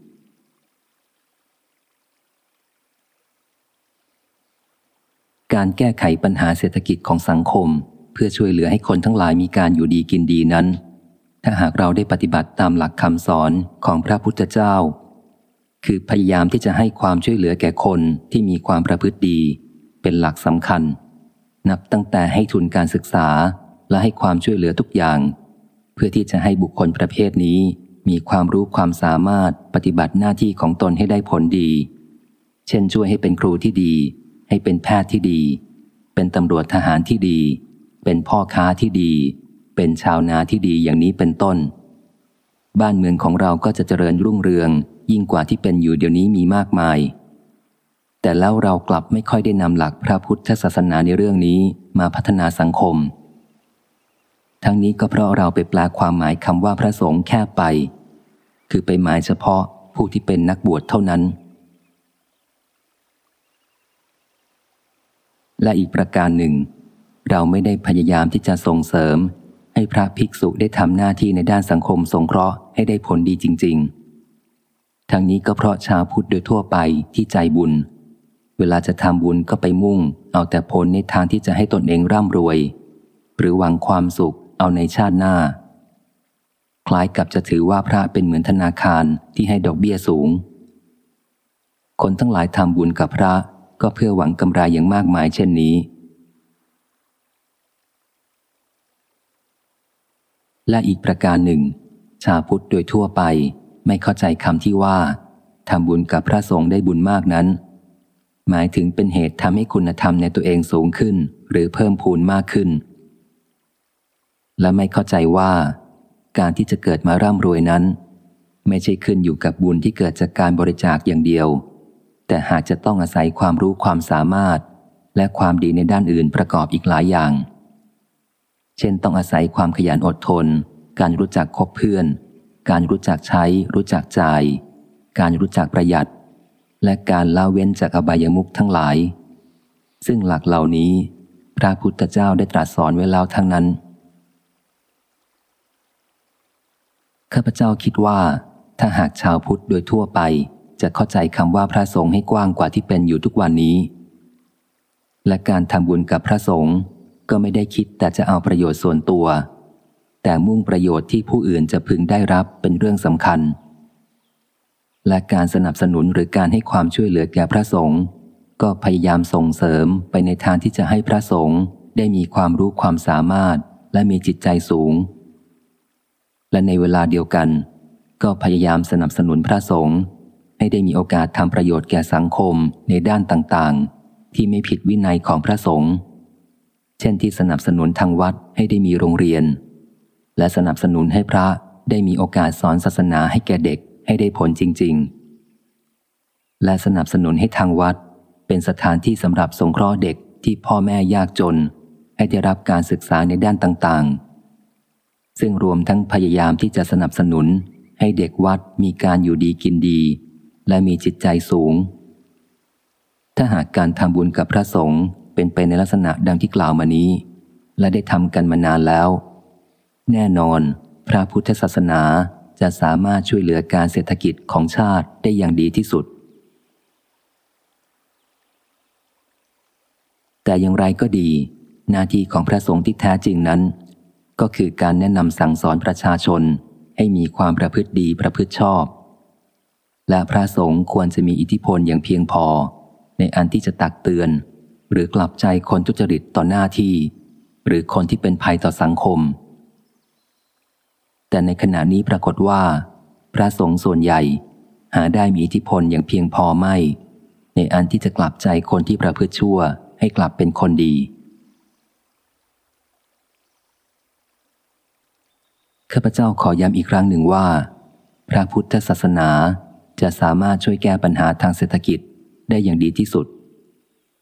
การแก้ไขปัญหาเศรษฐกิจของสังคม เพื่อช่วยเหลือให้คนทั้งหลายมีการอยู่ดีกินดีนั้น ถ้าหากเราได้ปฏิบัติตามหลักคำสอนของพระพุทธเจ้า คือพยายามที่จะให้ความช่วยเหลือแก่คนที่มีความประพฤติดี เป็นหลักสำคัญ นับตั้งแต่ให้ทุนการศึกษาและให้ความช่วยเหลือทุกอย่าง เพื่อที่จะให้บุคคลประเภทนี้มีความรู้ความสามารถปฏิบัติหน้าที่ของตนให้ได้ผลดี เช่นช่วยให้เป็นครูที่ดี ให้เป็นแพทย์ที่ดี เป็นตำรวจทหารที่ดี เป็นพ่อค้าที่ดี เป็นชาวนาที่ดีอย่างนี้เป็นต้น บ้านเมืองของเราก็จะเจริญรุ่งเรือง ยิ่งกว่าที่เป็นอยู่เดี๋ยวนี้มีมากมาย แต่แล้วเรากลับไม่ค่อยได้นำหลักพระพุทธศาสนาในเรื่องนี้มาพัฒนาสังคม ทั้งนี้ก็เพราะเราไปแปลความหมายคำว่าพระสงฆ์แค่ไป คือไปหมายเฉพาะผู้ที่เป็นนักบวชเท่านั้น และอีกประการหนึ่ง เราไม่ได้พยายามที่จะส่งเสริม ให้พระภิกษุได้ทำหน้าที่ในด้านสังคมสงเคราะห์ให้ได้ผลดีจริง ๆ ทั้งนี้ก็เพราะชาวพุทธโดยทั่วไปที่ใจบุญ เวลาจะทำบุญก็ไปมุ่ง เอาแต่ผลในทางที่จะให้ตนเองร่ำรวย หรือหวังความสุขเอาในชาติหน้า คล้ายกับจะถือว่าพระเป็นเหมือนธนาคารที่ให้ดอกเบี้ยสูง คนทั้งหลายทำบุญกับพระก็เพื่อหวังกำไรอย่างมากมายเช่นนี้ และอีกประการหนึ่ง ชาพุทธโดยทั่วไปไม่เข้าใจคำที่ว่าทำบุญกับพระสงฆ์ได้บุญมากนั้น หมายถึงเป็นเหตุทำให้คุณธรรมในตัวเองสูงขึ้น หรือเพิ่มพูนมากขึ้น และไม่เข้าใจว่า การที่จะเกิดมาร่ำรวยนั้น ไม่ใช่ขึ้นอยู่กับบุญที่เกิดจากการบริจาคอย่างเดียว แต่หากจะต้องอาศัยความรู้ความสามารถ และความดีในด้านอื่นประกอบอีกหลายอย่าง เช่นต้องอาศัยความขยันอดทน การรู้จักคบเพื่อน การรู้จักใช้ รู้จักจ่าย การรู้จักประหยัด และการละเว้นจากอบายมุขทั้งหลาย ซึ่งหลักเหล่านี้ พระพุทธเจ้าได้ตรัสสอนไว้แล้วทั้งนั้น ข้าพเจ้าคิดว่า ถ้าหากชาวพุทธโดยทั่วไป จะเข้าใจคำว่าพระสงฆ์ให้กว้างกว่าที่เป็นอยู่ทุกวันนี้ และการทำบุญกับพระสงฆ์ก็ไม่ได้คิดแต่จะเอาประโยชน์ส่วนตัว แต่มุ่งประโยชน์ที่ผู้อื่นจะพึงได้รับเป็นเรื่องสำคัญ และการสนับสนุนหรือการให้ความช่วยเหลือแก่พระสงฆ์ก็พยายามส่งเสริมไปในทางที่จะให้พระสงฆ์ได้มีความรู้ความสามารถและมีจิตใจสูง และในเวลาเดียวกัน ก็พยายามสนับสนุนพระสงฆ์ให้ได้มีโอกาสทำประโยชน์แก่สังคมในด้านต่างๆ ที่ไม่ผิดวินัยของพระสงฆ์เช่นที่สนับสนุนทางวัดให้ได้มีโรงเรียน และสนับสนุนให้พระได้มีโอกาสสอนศาสนาให้แก่เด็ก ให้ได้ผลจริง ๆ และสนับสนุนให้ทางวัด เป็นสถานที่สำหรับสงเคราะห์เด็กที่พ่อแม่ยากจน ให้ได้รับการศึกษาในด้านต่างๆ ซึ่งรวมทั้งพยายามที่จะสนับสนุน ให้เด็กวัดมีการอยู่ดีกินดี และมีจิตใจสูง ถ้าหากการทำบุญกับพระสงฆ์เป็นไปในลักษณะดังที่กล่าวมานี้ และได้ทำกันมานานแล้ว แน่นอน พระพุทธศาสนา จะสามารถช่วยเหลือการเศรษฐกิจของชาติได้อย่างดีที่สุด แต่อย่างไรก็ดี หน้าที่ของพระสงฆ์ที่แท้จริงนั้น ก็คือการแนะนำสั่งสอนประชาชนให้มีความประพฤติดีประพฤติชอบ และพระสงฆ์ควรจะมีอิทธิพลอย่างเพียงพอ ในอันที่จะตักเตือน หรือกลับใจคนทุจริตต่อหน้าที่ หรือคนที่เป็นภัยต่อสังคม แต่ในขณะนี้ปรากฏว่า พระสงฆ์ส่วนใหญ่ หาได้มีอิทธิพลอย่างเพียงพอไม่ ในอันที่จะกลับใจคนที่ประพฤติชั่วให้กลับเป็นคนดี ข้าพเจ้าขอย้ำอีกครั้งหนึ่งว่า พระพุทธศาสนาจะสามารถช่วยแก้ปัญหาทางเศรษฐกิจได้อย่างดีที่สุด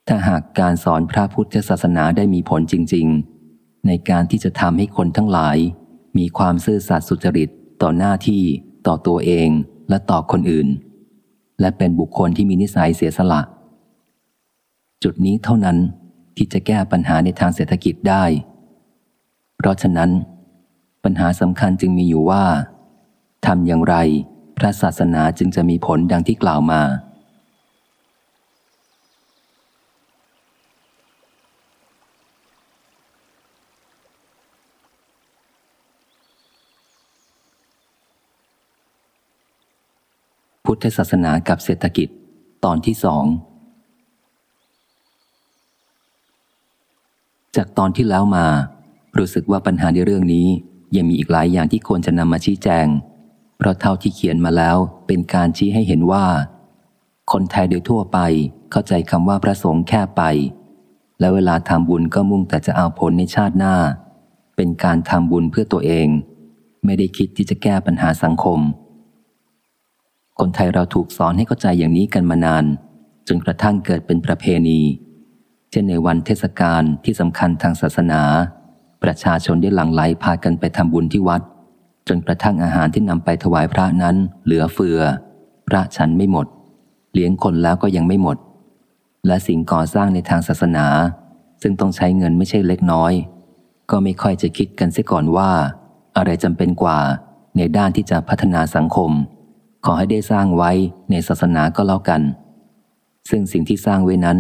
ถ้าหากการสอนพระพุทธศาสนาได้มีผลจริง ๆ ในการที่จะทำให้คนทั้งหลาย มีความซื่อสัตย์สุจริตต่อหน้าที่ต่อตัวเองและต่อคนอื่น และเป็นบุคคลที่มีนิสัยเสียสละ จุดนี้เท่านั้นที่จะแก้ปัญหาในทางเศรษฐกิจได้ เพราะฉะนั้น ปัญหาสำคัญจึงมีอยู่ว่าทำอย่างไร พระศาสนาจึงจะมีผลดังที่กล่าวมา พุทธศาสนากับเศรษฐกิจ ตอนที่สอง จากตอนที่แล้วมา รู้สึกว่าปัญหาในเรื่องนี้ ยังมีอีกหลายอย่างที่ควรจะนำมาชี้แจง เพราะเท่าที่เขียนมาแล้วเป็นการชี้ให้เห็นว่า คนไทยโดยทั่วไปเข้าใจคำว่าพระสงฆ์แค่ไป และเวลาทำบุญก็มุ่งแต่จะเอาผลในชาติหน้า เป็นการทำบุญเพื่อตัวเอง ไม่ได้คิดที่จะแก้ปัญหาสังคม คนไทยเราถูกสอนให้เข้าใจอย่างนี้กันมานาน จนกระทั่งเกิดเป็นประเพณี เช่นในวันเทศกาลที่สำคัญทางศาสนา ประชาชนได้หลั่งไหลพากันไปทำบุญที่วัด จนกระทั่งอาหารที่นำไปถวายพระนั้นเหลือเฟือ พระฉันไม่หมด เลี้ยงคนแล้วก็ยังไม่หมด และสิ่งก่อสร้างในทางศาสนา ซึ่งต้องใช้เงินไม่ใช่เล็กน้อย ก็ไม่ค่อยจะคิดกันเสียก่อนว่า อะไรจำเป็นกว่าในด้านที่จะพัฒนาสังคม ขอให้ได้สร้างไว้ในศาสนาก็แล้วกัน ซึ่งสิ่งที่สร้างไว้นั้น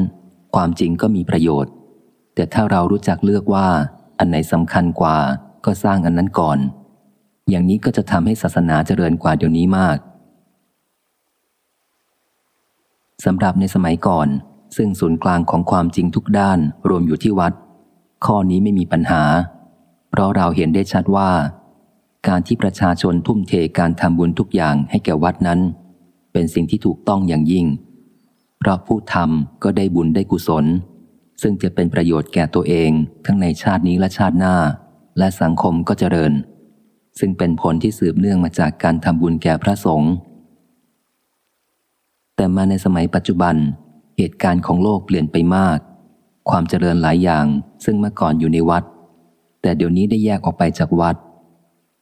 ความจริงก็มีประโยชน์ แต่ถ้าเรารู้จักเลือกว่าอันไหนสำคัญกว่าก็สร้างอันนั้นก่อน อย่างนี้ก็จะทำให้ศาสนาเจริญกว่าเดี๋ยวนี้มากสำหรับในสมัยก่อน ซึ่งศูนย์กลางของความจริงทุกด้านรวมอยู่ที่วัด ข้อนี้ไม่มีปัญหา เพราะเราเห็นได้ชัดว่า การที่ประชาชนทุ่มเทการทำบุญทุกอย่างให้แก่วัดนั้น เป็นสิ่งที่ถูกต้องอย่างยิ่ง เพราะผู้ทำก็ได้บุญได้กุศล ซึ่งจะเป็นประโยชน์แก่ตัวเองทั้งในชาตินี้และชาติหน้า และสังคมก็เจริญ ซึ่งเป็นผลที่สืบเนื่องมาจากการทำบุญแก่พระสงฆ์แต่มาในสมัยปัจจุบัน เหตุการณ์ของโลกเปลี่ยนไปมาก ความเจริญหลายอย่างซึ่งเมื่อก่อนอยู่ในวัด แต่เดี๋ยวนี้ได้แยกออกไปจากวัด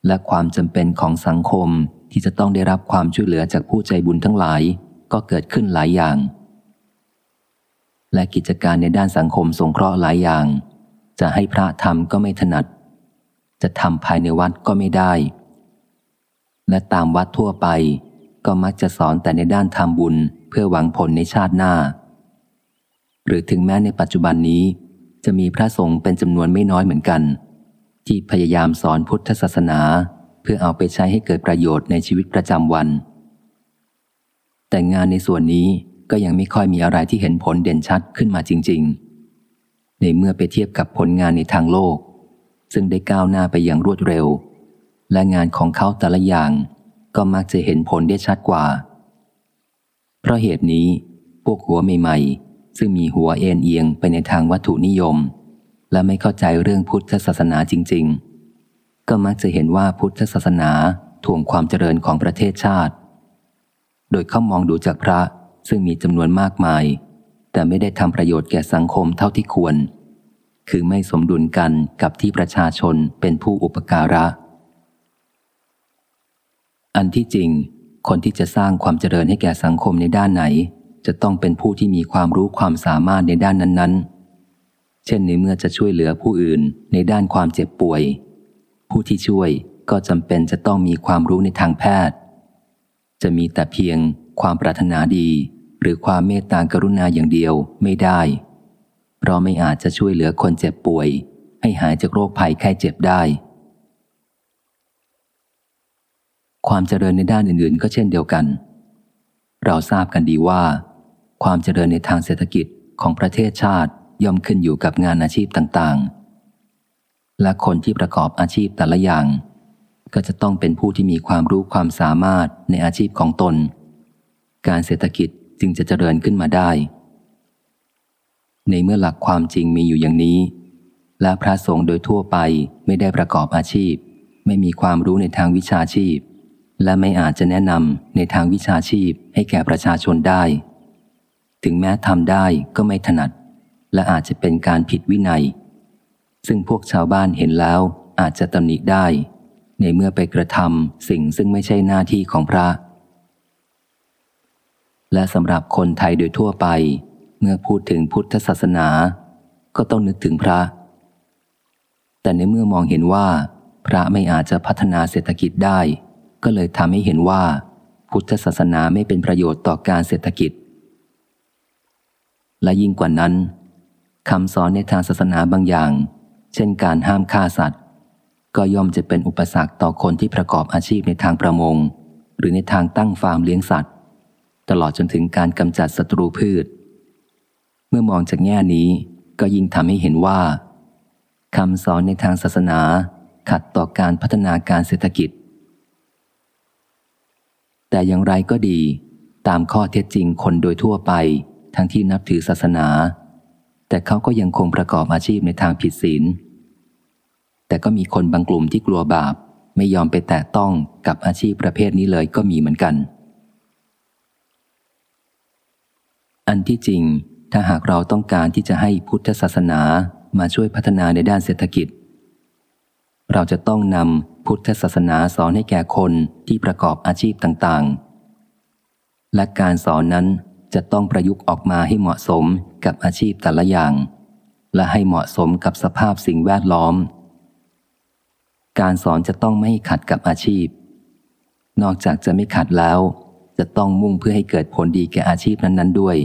และความจำเป็นของสังคมที่จะต้องได้รับความช่วยเหลือจากผู้ใจบุญทั้งหลาย ก็เกิดขึ้นหลายอย่าง และกิจการในด้านสังคมสงเคราะห์หลายอย่าง จะให้พระทำก็ไม่ถนัด จะทำภายในวัดก็ไม่ได้ และตามวัดทั่วไป ก็มักจะสอนแต่ในด้านทำบุญเพื่อหวังผลในชาติหน้า หรือถึงแม้ในปัจจุบันนี้ จะมีพระสงฆ์เป็นจำนวนไม่น้อยเหมือนกัน ที่พยายามสอนพุทธศาสนา เพื่อเอาไปใช้ให้เกิดประโยชน์ในชีวิตประจำวัน แต่งานในส่วนนี้ก็ยังไม่ค่อยมีอะไรที่เห็นผลเด่นชัดขึ้นมาจริง ๆ ในเมื่อไปเทียบกับผลงานในทางโลก ซึ่งได้ก้าวหน้าไปอย่างรวดเร็ว และงานของเขาแต่ละอย่างก็มักจะเห็นผลได้ชัดกว่า เพราะเหตุนี้พวกหัวใหม่ๆ ซึ่งมีหัวเอ็นเอียงไปในทางวัตถุนิยม และไม่เข้าใจเรื่องพุทธศาสนาจริง ๆ ก็มักจะเห็นว่าพุทธศาสนาถ่วงความเจริญของประเทศชาติ โดยเขามองดูจากพระซึ่งมีจำนวนมากมาย แต่ไม่ได้ทำประโยชน์แก่สังคมเท่าที่ควร คือไม่สมดุลกันกับที่ประชาชนเป็นผู้อุปการะ อันที่จริง คนที่จะสร้างความเจริญให้แก่สังคมในด้านไหน จะต้องเป็นผู้ที่มีความรู้ความสามารถในด้านนั้นๆ เช่นในเมื่อจะช่วยเหลือผู้อื่นในด้านความเจ็บป่วย ผู้ที่ช่วยก็จำเป็นจะต้องมีความรู้ในทางแพทย์ จะมีแต่เพียงความปรารถนาดี หรือความเมตตากรุณาอย่างเดียวไม่ได้ เพราะไม่อาจจะช่วยเหลือคนเจ็บป่วย ให้หายจากโรคภัยแค่เจ็บได้ ความเจริญในด้านอื่น ๆ ก็เช่นเดียวกัน เราทราบกันดีว่า ความเจริญในทางเศรษฐกิจของประเทศชาติ ย่อมขึ้นอยู่กับงานอาชีพต่างๆ และคนที่ประกอบอาชีพแต่ละอย่าง ก็จะต้องเป็นผู้ที่มีความรู้ความสามารถในอาชีพของตน การเศรษฐกิจจึงจะเจริญขึ้นมาได้ ในเมื่อหลักความจริงมีอยู่อย่างนี้ และพระสงฆ์โดยทั่วไปไม่ได้ประกอบอาชีพ ไม่มีความรู้ในทางวิชาชีพ และไม่อาจจะแนะนำในทางวิชาชีพให้แก่ประชาชนได้ ถึงแม้ทำได้ก็ไม่ถนัด และอาจจะเป็นการผิดวินัย ซึ่งพวกชาวบ้านเห็นแล้วอาจจะตำหนิได้ ในเมื่อไปกระทำสิ่งซึ่งไม่ใช่หน้าที่ของพระ และสำหรับคนไทยโดยทั่วไป เมื่อพูดถึงพุทธศาสนา ก็ต้องนึกถึงพระ แต่ในเมื่อมองเห็นว่า พระไม่อาจจะพัฒนาเศรษฐกิจได้ ก็เลยทำให้เห็นว่า พุทธศาสนาไม่เป็นประโยชน์ต่อการเศรษฐกิจ และยิ่งกว่านั้น คำสอนในทางศาสนาบางอย่าง เช่นการห้ามฆ่าสัตว์ ก็ย่อมจะเป็นอุปสรรคต่อคนที่ประกอบอาชีพในทางประมง หรือในทางตั้งฟาร์มเลี้ยงสัตว์ ตลอดจนถึงการกำจัดศัตรูพืช เมื่อมองจากแง่นี้ก็ยิ่งทำให้เห็นว่าคำสอนในทางศาสนา ขัดต่อการพัฒนาการเศรษฐกิจ แต่อย่างไรก็ดี ตามข้อเท็จจริงคนโดยทั่วไป ทั้งที่นับถือศาสนา แต่เขาก็ยังคงประกอบอาชีพในทางผิดศีล แต่ก็มีคนบางกลุ่มที่กลัวบาป ไม่ยอมไปแตะต้องกับอาชีพประเภทนี้เลยก็มีเหมือนกัน อันที่จริง ถ้าหากเราต้องการที่จะให้พุทธศาสนามาช่วยพัฒนาในด้านเศรษฐกิจ เราจะต้องนำพุทธศาสนาสอนให้แก่คนที่ประกอบอาชีพต่างๆ และการสอนนั้น จะต้องประยุกต์ออกมาให้เหมาะสมกับอาชีพแต่ละอย่าง และให้เหมาะสมกับสภาพสิ่งแวดล้อม การสอนจะต้องไม่ขัดกับอาชีพ นอกจากจะไม่ขัดแล้ว จะต้องมุ่งเพื่อให้เกิดผลดีแก่อาชีพนั้น ๆ ด้วย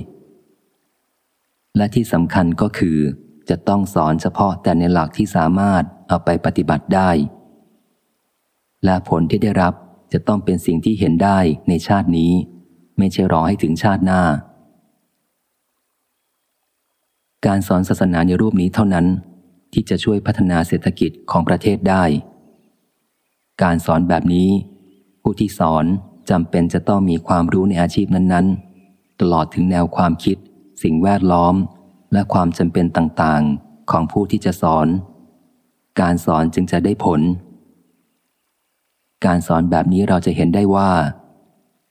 และที่สำคัญก็คือ จะต้องสอนเฉพาะแต่ในหลักที่สามารถเอาไปปฏิบัติได้ และผลที่ได้รับจะต้องเป็นสิ่งที่เห็นได้ในชาตินี้ ไม่ใช่รอให้ถึงชาติหน้า การสอนศาสนาในรูปนี้เท่านั้น ที่จะช่วยพัฒนาเศรษฐกิจของประเทศได้ การสอนแบบนี้ ผู้ที่สอนจำเป็นจะต้องมีความรู้ในอาชีพนั้น ๆ ตลอดถึงแนวความคิด สิ่งแวดล้อม และความจำเป็นต่างๆ ของผู้ที่จะสอน การสอนจึงจะได้ผล การสอนแบบนี้เราจะเห็นได้ว่า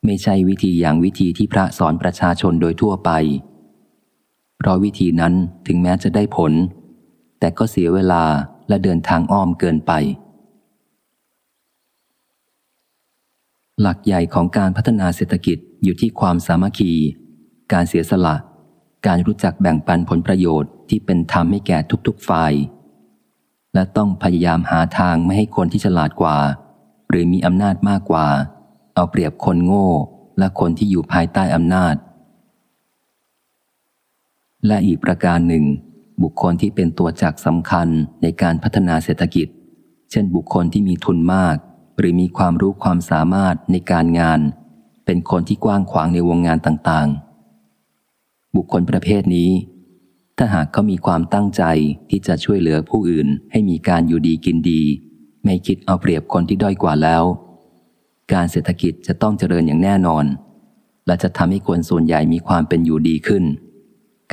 ไม่ใช่วิธีอย่างวิธีที่พระสอนประชาชนโดยทั่วไป เพราะวิธีนั้นถึงแม้จะได้ผล แต่ก็เสียเวลาและเดินทางอ้อมเกินไป หลักใหญ่ของการพัฒนาเศรษฐกิจอยู่ที่ความสามัคคี การเสียสละ การรู้จักแบ่งปันผลประโยชน์ที่เป็นธรรมให้แก่ทุกๆฝ่าย และต้องพยายามหาทางไม่ให้คนที่ฉลาดกว่า หรือมีอำนาจมากกว่า เอาเปรียบคนโง่ และคนที่อยู่ภายใต้อำนาจ และอีกประการหนึ่ง บุคคลที่เป็นตัวจักสำคัญในการพัฒนาเศรษฐกิจ เช่นบุคคลที่มีทุนมาก หรือมีความรู้ความสามารถในการงาน เป็นคนที่กว้างขวางในวงงานต่างๆ บุคคลประเภทนี้ ถ้าหากเขามีความตั้งใจที่จะช่วยเหลือผู้อื่นให้มีการอยู่ดีกินดี ไม่คิดเอาเปรียบคนที่ด้อยกว่าแล้ว การเศรษฐกิจจะต้องเจริญอย่างแน่นอน และจะทำให้คนส่วนใหญ่มีความเป็นอยู่ดีขึ้น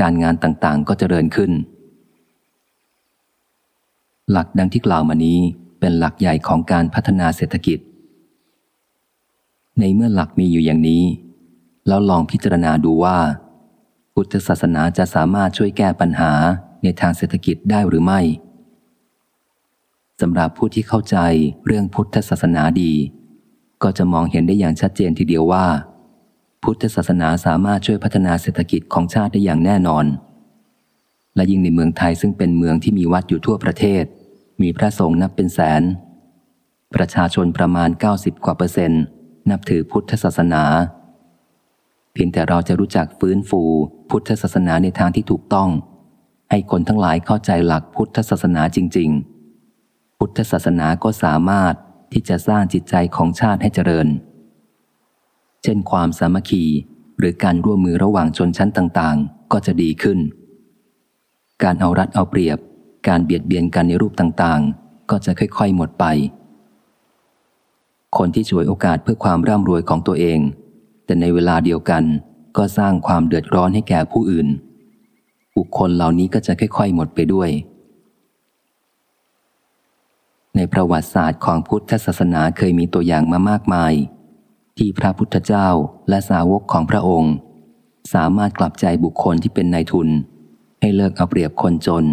การงานต่างๆ ก็เจริญขึ้น หลักดังที่กล่าวมานี้เป็นหลักใหญ่ของการพัฒนาเศรษฐกิจ ในเมื่อหลักมีอยู่อย่างนี้ แล้วลองพิจารณาดูว่า พุทธศาสนาจะสามารถช่วยแก้ปัญหาในทางเศรษฐกิจได้หรือไม่สำหรับผู้ที่เข้าใจเรื่องพุทธศาสนาดี ก็จะมองเห็นได้อย่างชัดเจนทีเดียวว่า พุทธศาสนาสามารถช่วยพัฒนาเศรษฐกิจของชาติได้อย่างแน่นอน และยิ่งในเมืองไทยซึ่งเป็นเมืองที่มีวัดอยู่ทั่วประเทศ มีพระสงฆ์นับเป็นแสน ประชาชนประมาณ 90 กว่าเปอร์เซ็นต์ นับถือพุทธศาสนา เพียงแต่เราจะรู้จักฟื้นฟู พุทธศาสนาในทางที่ถูกต้อง ให้คนทั้งหลายเข้าใจหลักพุทธศาสนาจริง ๆ พุทธศาสนาก็สามารถ ที่จะสร้างจิตใจของชาติให้เจริญ เช่นความสามัคคี หรือการร่วมมือระหว่างชนชั้นต่างๆ ก็จะดีขึ้น การเอารัดเอาเปรียบ การเบียดเบียนกันในรูปต่างๆ ก็จะค่อยๆ หมดไป คนที่ช่วยโอกาสเพื่อความร่ำรวยของตัวเอง แต่ในเวลาเดียวกันก็สร้างความเดือดร้อนให้แก่ผู้อื่น บุคคลเหล่านี้ก็จะค่อยๆ หมดไปด้วย ในประวัติศาสตร์ของพุทธศาสนาเคยมีตัวอย่างมามากมาย ที่พระพุทธเจ้าและสาวกของพระองค์ สามารถกลับใจบุคคลที่เป็นนายทุน ให้เลิกเอาเปรียบคนจน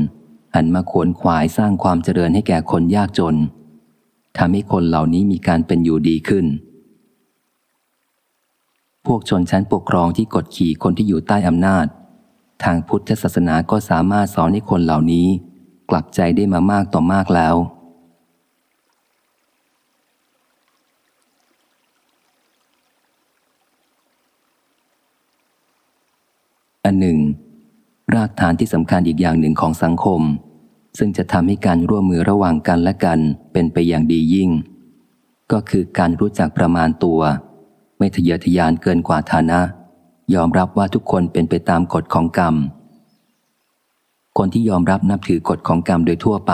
หันมาขวนขวายสร้างความเจริญให้แก่คนยากจนทำให้คนเหล่านี้มีการเป็นอยู่ดีขึ้น พวกชนชั้นปกครองที่กดขี่คนที่อยู่ใต้อำนาจ ทางพุทธศาสนาก็สามารถสอนให้คนเหล่านี้ กลับใจได้มามากต่อมากแล้ว อันหนึ่ง รากฐานที่สำคัญอีกอย่างหนึ่งของสังคม ซึ่งจะทำให้การร่วมมือระหว่างกันและกันเป็นไปอย่างดียิ่ง ก็คือการรู้จักประมาณตัว ไม่ทะเยอทะยานเกินกว่าฐานะ ยอมรับว่าทุกคนเป็นไปตามกฎของกรรม คนที่ยอมรับนับถือกฎของกรรมโดยทั่วไป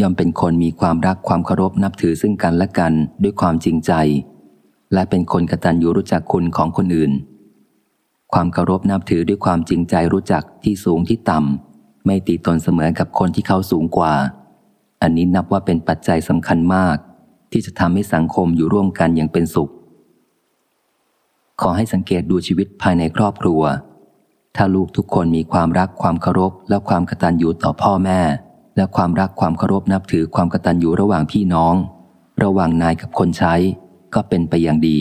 ย่อมเป็นคนมีความรักความเคารพนับถือซึ่งกันและกันด้วยความจริงใจ และเป็นคนกตัญญูรู้จักคุณของคนอื่น ความเคารพนับถือด้วยความจริงใจรู้จักที่สูงที่ต่ำ ไม่ตีตนเสมอกับคนที่เขาสูงกว่า อันนี้นับว่าเป็นปัจจัยสำคัญมาก ที่จะทำให้สังคมอยู่ร่วมกันอย่างเป็นสุข ขอให้สังเกตดูชีวิตภายในครอบครัว ถ้าลูกทุกคนมีความรักความเคารพและความกตัญญูต่อพ่อแม่ และความรักความเคารพนับถือความกตัญญูระหว่างพี่น้อง ระหว่างนายกับคนใช้ ก็เป็นไปอย่างดี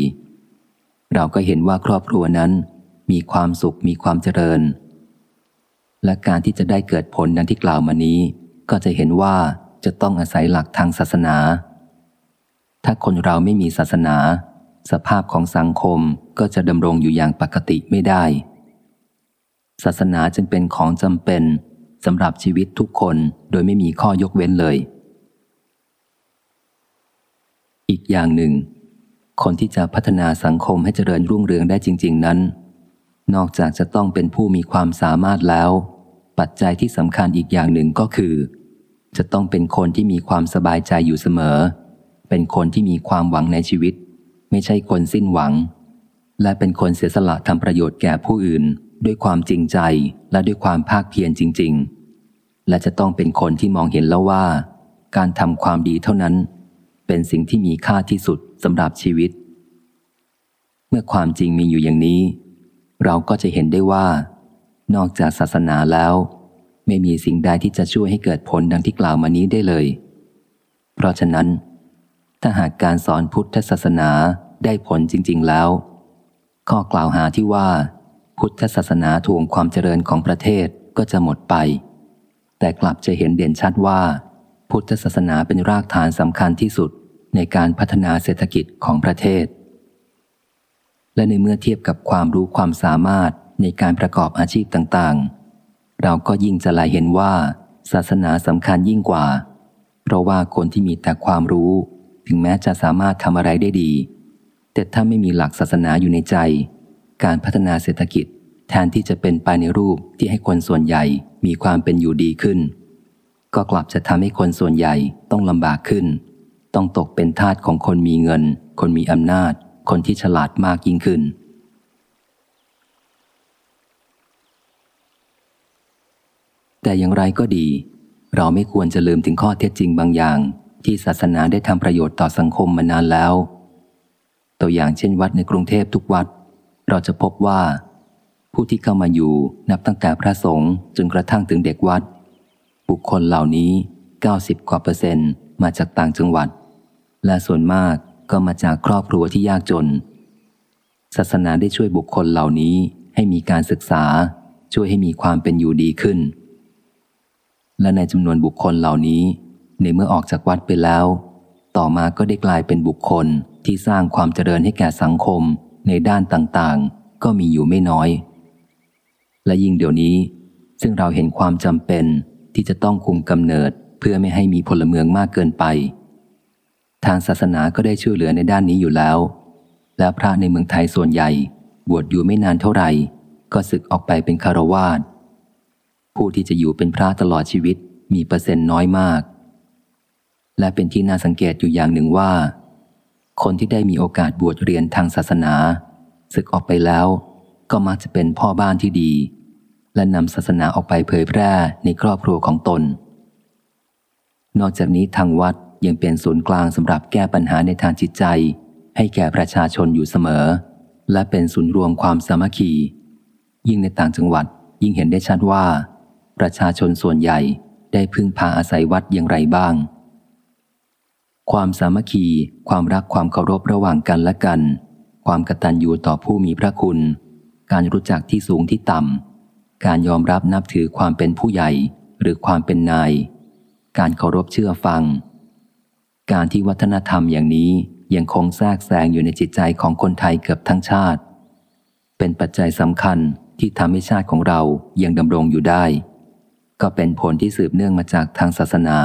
เราก็เห็นว่าครอบครัวนั้น มีความสุขมีความเจริญ และการที่จะได้เกิดผลดังที่กล่าวมานี้ ก็จะเห็นว่าจะต้องอาศัยหลักทางศาสนา ถ้าคนเราไม่มีศาสนา สภาพของสังคมก็จะดำรงอยู่อย่างปกติไม่ได้ ศาสนาจึงเป็นของจำเป็นสำหรับชีวิตทุกคนโดยไม่มีข้อยกเว้นเลย อีกอย่างหนึ่ง คนที่จะพัฒนาสังคมให้เจริญรุ่งเรืองได้จริง ๆ นั้น นอกจากจะต้องเป็นผู้มีความสามารถแล้ว ปัจจัยที่สำคัญอีกอย่างหนึ่งก็คือ จะต้องเป็นคนที่มีความสบายใจอยู่เสมอ เป็นคนที่มีความหวังในชีวิต ไม่ใช่คนสิ้นหวัง และเป็นคนเสียสละทำประโยชน์แก่ผู้อื่น ด้วยความจริงใจและด้วยความภาคเพียรจริง ๆ และจะต้องเป็นคนที่มองเห็นแล้วว่า การทำความดีเท่านั้น เป็นสิ่งที่มีค่าที่สุดสำหรับชีวิต เมื่อความจริงมีอยู่อย่างนี้ เราก็จะเห็นได้ว่า นอกจากศาสนาแล้ว ไม่มีสิ่งใดที่จะช่วยให้เกิดผลดังที่กล่าวมานี้ได้เลย เพราะฉะนั้น ถ้าหากการสอนพุทธศาสนาได้ผลจริง ๆแล้ว ข้อกล่าวหาที่ว่า พุทธศาสนาทวงความเจริญของประเทศก็จะหมดไป แต่กลับจะเห็นเด่นชัดว่า พุทธศาสนาเป็นรากฐานสำคัญที่สุดในการพัฒนาเศรษฐกิจของประเทศ และในเมื่อเทียบกับความรู้ความสามารถในการประกอบอาชีพต่างๆ เราก็ยิ่งจะลายเห็นว่าศาสนาสำคัญยิ่งกว่า เพราะว่าคนที่มีแต่ความรู้ ถึงแม้จะสามารถทำอะไรได้ดี แต่ถ้าไม่มีหลักศาสนาอยู่ในใจ การพัฒนาเศรษฐกิจแทนที่จะเป็นไปในรูปที่ให้คนส่วนใหญ่มีความเป็นอยู่ดีขึ้น ก็กลับจะทำให้คนส่วนใหญ่ต้องลำบากขึ้น ต้องตกเป็นทาสของคนมีเงิน คนมีอำนาจ คนที่ฉลาดมากยิ่งขึ้น แต่อย่างไรก็ดี เราไม่ควรจะลืมถึงข้อเท็จจริงบางอย่าง ที่ศาสนาได้ทำประโยชน์ต่อสังคมมานานแล้ว ตัวอย่างเช่นวัดในกรุงเทพทุกวัด เราจะพบว่า ผู้ที่เข้ามาอยู่นับตั้งแต่พระสงฆ์จนกระทั่งถึงเด็กวัด บุคคลเหล่านี้ 90 กว่าเปอร์เซ็นต์มาจากต่างจังหวัด และส่วนมาก ก็มาจากครอบครัวที่ยากจน ศาสนาได้ช่วยบุคคลเหล่านี้ให้มีการศึกษา ช่วยให้มีความเป็นอยู่ดีขึ้น และในจำนวนบุคคลเหล่านี้ ในเมื่อออกจากวัดไปแล้ว ต่อมาก็ได้กลายเป็นบุคคลที่สร้างความเจริญให้แก่สังคมในด้านต่างๆ ก็มีอยู่ไม่น้อย และยิ่งเดี๋ยวนี้ ซึ่งเราเห็นความจำเป็นที่จะต้องคุมกำเนิดเพื่อไม่ให้มีพลเมืองมากเกินไป ทางศาสนาก็ได้ช่วยเหลือในด้านนี้อยู่แล้ว และพระในเมืองไทยส่วนใหญ่ บวชอยู่ไม่นานเท่าไหร่ ก็ศึกออกไปเป็นคารวาสผู้ที่จะอยู่เป็นพระตลอดชีวิตมีเปอร์เซ็นต์น้อยมาก และเป็นที่น่าสังเกตอยู่อย่างหนึ่งว่า คนที่ได้มีโอกาสบวชเรียนทางศาสนาศึกออกไปแล้ว ก็มักจะเป็นพ่อบ้านที่ดี และนำศาสนาออกไปเผยแพร่ในครอบครัวของตน นอกจากนี้ทางวัด ยังเป็นศูนย์กลางสำหรับแก้ปัญหาในทางจิตใจ ให้แก่ประชาชนอยู่เสมอ และเป็นศูนย์รวมความสามัคคี ยิ่งในต่างจังหวัดยิ่งเห็นได้ชัดว่า ประชาชนส่วนใหญ่ได้พึ่งพาอาศัยวัดอย่างไรบ้าง ความสามัคคี ความรักความเคารพระหว่างกันและกัน ความกตัญญูต่อผู้มีพระคุณ การรู้จักที่สูงที่ต่ำ การยอมรับนับถือความเป็นผู้ใหญ่หรือความเป็นนาย การเคารพเชื่อฟัง การที่วัฒนธรรมอย่างนี้ยังคงแทรกแซงอยู่ในจิตใจของคนไทยเกือบทั้งชาติ เป็นปัจจัยสำคัญที่ทำให้ชาติของเรายังดำรงอยู่ได้ ก็เป็นผลที่สืบเนื่องมาจากทางศาสนา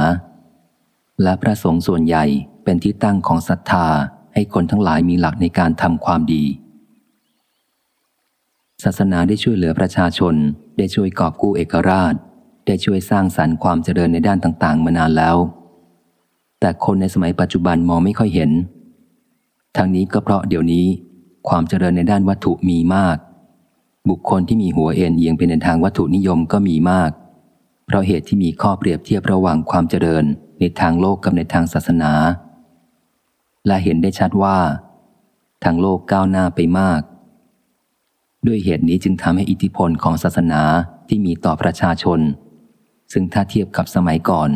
และพระสงฆ์ส่วนใหญ่เป็นที่ตั้งของศรัทธาให้คนทั้งหลายมีหลักในการทำความดี ศาสนาได้ช่วยเหลือประชาชน ได้ช่วยกอบกู้เอกราช ได้ช่วยสร้างสรรค์ความเจริญในด้านต่าง ๆ มานานแล้ว แต่คนในสมัยปัจจุบันมองไม่ค่อยเห็นทางนี้ก็เพราะเดี๋ยวนี้ ความเจริญในด้านวัตถุมีมาก บุคคลที่มีหัวเอ็นเอียงเป็นในทางวัตถุนิยมก็มีมาก เพราะเหตุที่มีข้อเปรียบเทียบระหว่างความเจริญในทางโลกกับในทางศาสนา และเห็นได้ชัดว่า ทางโลกก้าวหน้าไปมาก ด้วยเหตุนี้จึงทำให้อิทธิพลของศาสนาที่มีต่อประชาชน ซึ่งถ้าเทียบกับสมัยก่อน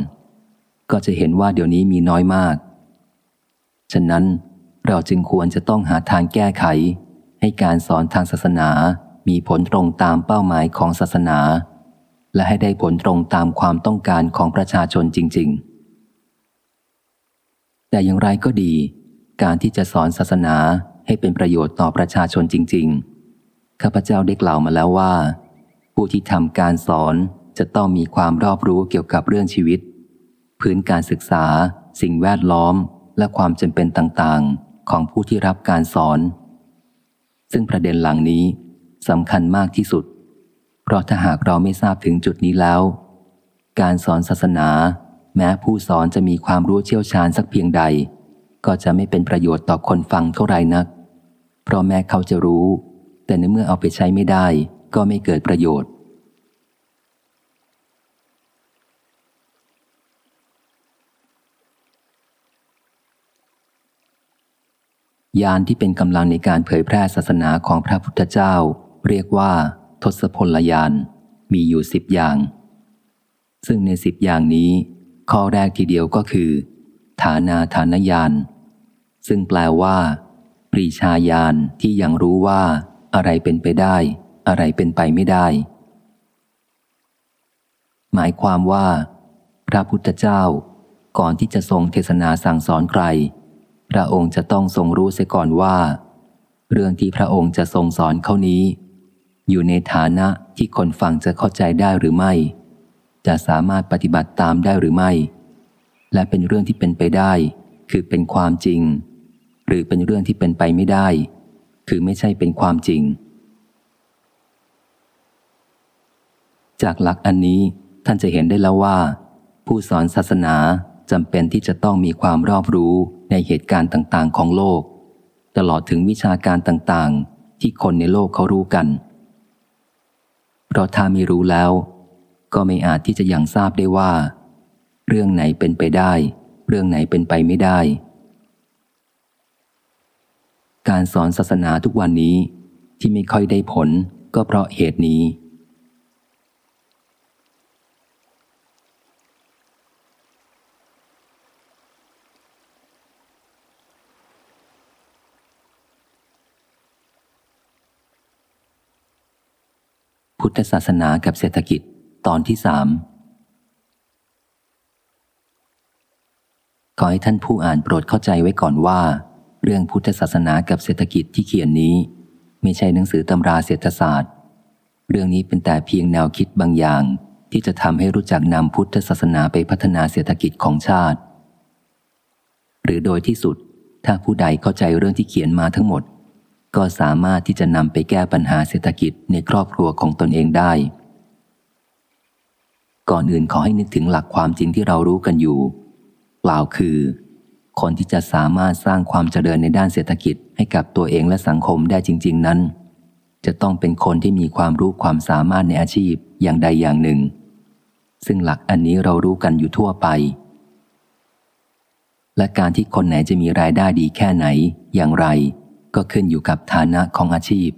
ก็จะเห็นว่าเดี๋ยวนี้มีน้อยมาก ฉะนั้นเราจึงควรจะต้องหาทางแก้ไข ให้การสอนทางศาสนามีผลตรงตามเป้าหมายของศาสนา และให้ได้ผลตรงตามความต้องการของประชาชนจริง ๆ แต่อย่างไรก็ดี การที่จะสอนศาสนาให้เป็นประโยชน์ต่อประชาชนจริง ๆ ข้าพเจ้าได้กล่าวมาแล้วว่า ผู้ที่ทำการสอนจะต้องมีความรอบรู้เกี่ยวกับเรื่องชีวิต พื้นการศึกษา สิ่งแวดล้อม และความจำเป็นต่างๆ ของผู้ที่รับการสอน ซึ่งประเด็นหลังนี้สำคัญมากที่สุด เพราะถ้าหากเราไม่ทราบถึงจุดนี้แล้ว การสอนศาสนา แม้ผู้สอนจะมีความรู้เชี่ยวชาญสักเพียงใด ก็จะไม่เป็นประโยชน์ต่อคนฟังเท่าไรนัก เพราะแม้เขาจะรู้ แต่ในเมื่อเอาไปใช้ไม่ได้ ก็ไม่เกิดประโยชน์ ยานที่เป็นกำลังในการเผยแพร่ศาสนาของพระพุทธเจ้า เรียกว่า ทศพลยาน มีอยู่สิบอย่าง ซึ่งในสิบอย่างนี้ ข้อแรกทีเดียวก็คือ ฐานาฐานญาณซึ่งแปลว่า ปรีชาญาณที่ยังรู้ว่า อะไรเป็นไปได้ อะไรเป็นไปไม่ได้ หมายความว่า พระพุทธเจ้าก่อนที่จะทรงเทศนาสั่งสอนใคร พระองค์จะต้องทรงรู้เสียก่อนว่า เรื่องที่พระองค์จะทรงสอนเขานี้ อยู่ในฐานะที่คนฟังจะเข้าใจได้หรือไม่ จะสามารถปฏิบัติตามได้หรือไม่ และเป็นเรื่องที่เป็นไปได้ คือเป็นความจริง หรือเป็นเรื่องที่เป็นไปไม่ได้ คือไม่ใช่เป็นความจริง จากหลักอันนี้ท่านจะเห็นได้แล้วว่า ผู้สอนศาสนาจำเป็นที่จะต้องมีความรอบรู้ ในเหตุการณ์ต่างๆ ของโลก ตลอดถึงวิชาการต่างๆ ที่คนในโลกเขารู้กัน เพราะถ้าไม่รู้แล้ว ก็ไม่อาจที่จะยังทราบได้ว่า เรื่องไหนเป็นไปได้ เรื่องไหนเป็นไปไม่ได้ การสอนศาสนาทุกวันนี้ที่ไม่ค่อยได้ผลก็เพราะเหตุนี้ พุทธศาสนากับเศรษฐกิจตอนที่สามขอให้ท่านผู้อ่านโปรดเข้าใจไว้ก่อนว่า เรื่องพุทธศาสนากับเศรษฐกิจที่เขียนนี้ ไม่ใช่หนังสือตำราเศรษฐศาสตร์ เรื่องนี้เป็นแต่เพียงแนวคิดบางอย่าง ที่จะทำให้รู้จักนำพุทธศาสนาไปพัฒนาเศรษฐกิจของชาติ หรือโดยที่สุด ถ้าผู้ใดเข้าใจเรื่องที่เขียนมาทั้งหมด ก็สามารถที่จะนำไปแก้ปัญหาเศรษฐกิจในครอบครัวของตนเองได้ ก่อนอื่นขอให้นึกถึงหลักความจริงที่เรารู้กันอยู่กล่าวคือ คนที่จะสามารถสร้างความเจริญในด้านเศรษฐกิจให้กับตัวเองและสังคมได้จริง ๆ นั้น จะต้องเป็นคนที่มีความรู้ความสามารถในอาชีพอย่างใดอย่างหนึ่ง ซึ่งหลักอันนี้เรารู้กันอยู่ทั่วไป และการที่คนไหนจะมีรายได้ดีแค่ไหน อย่างไร ก็ขึ้นอยู่กับฐานะของอาชีพ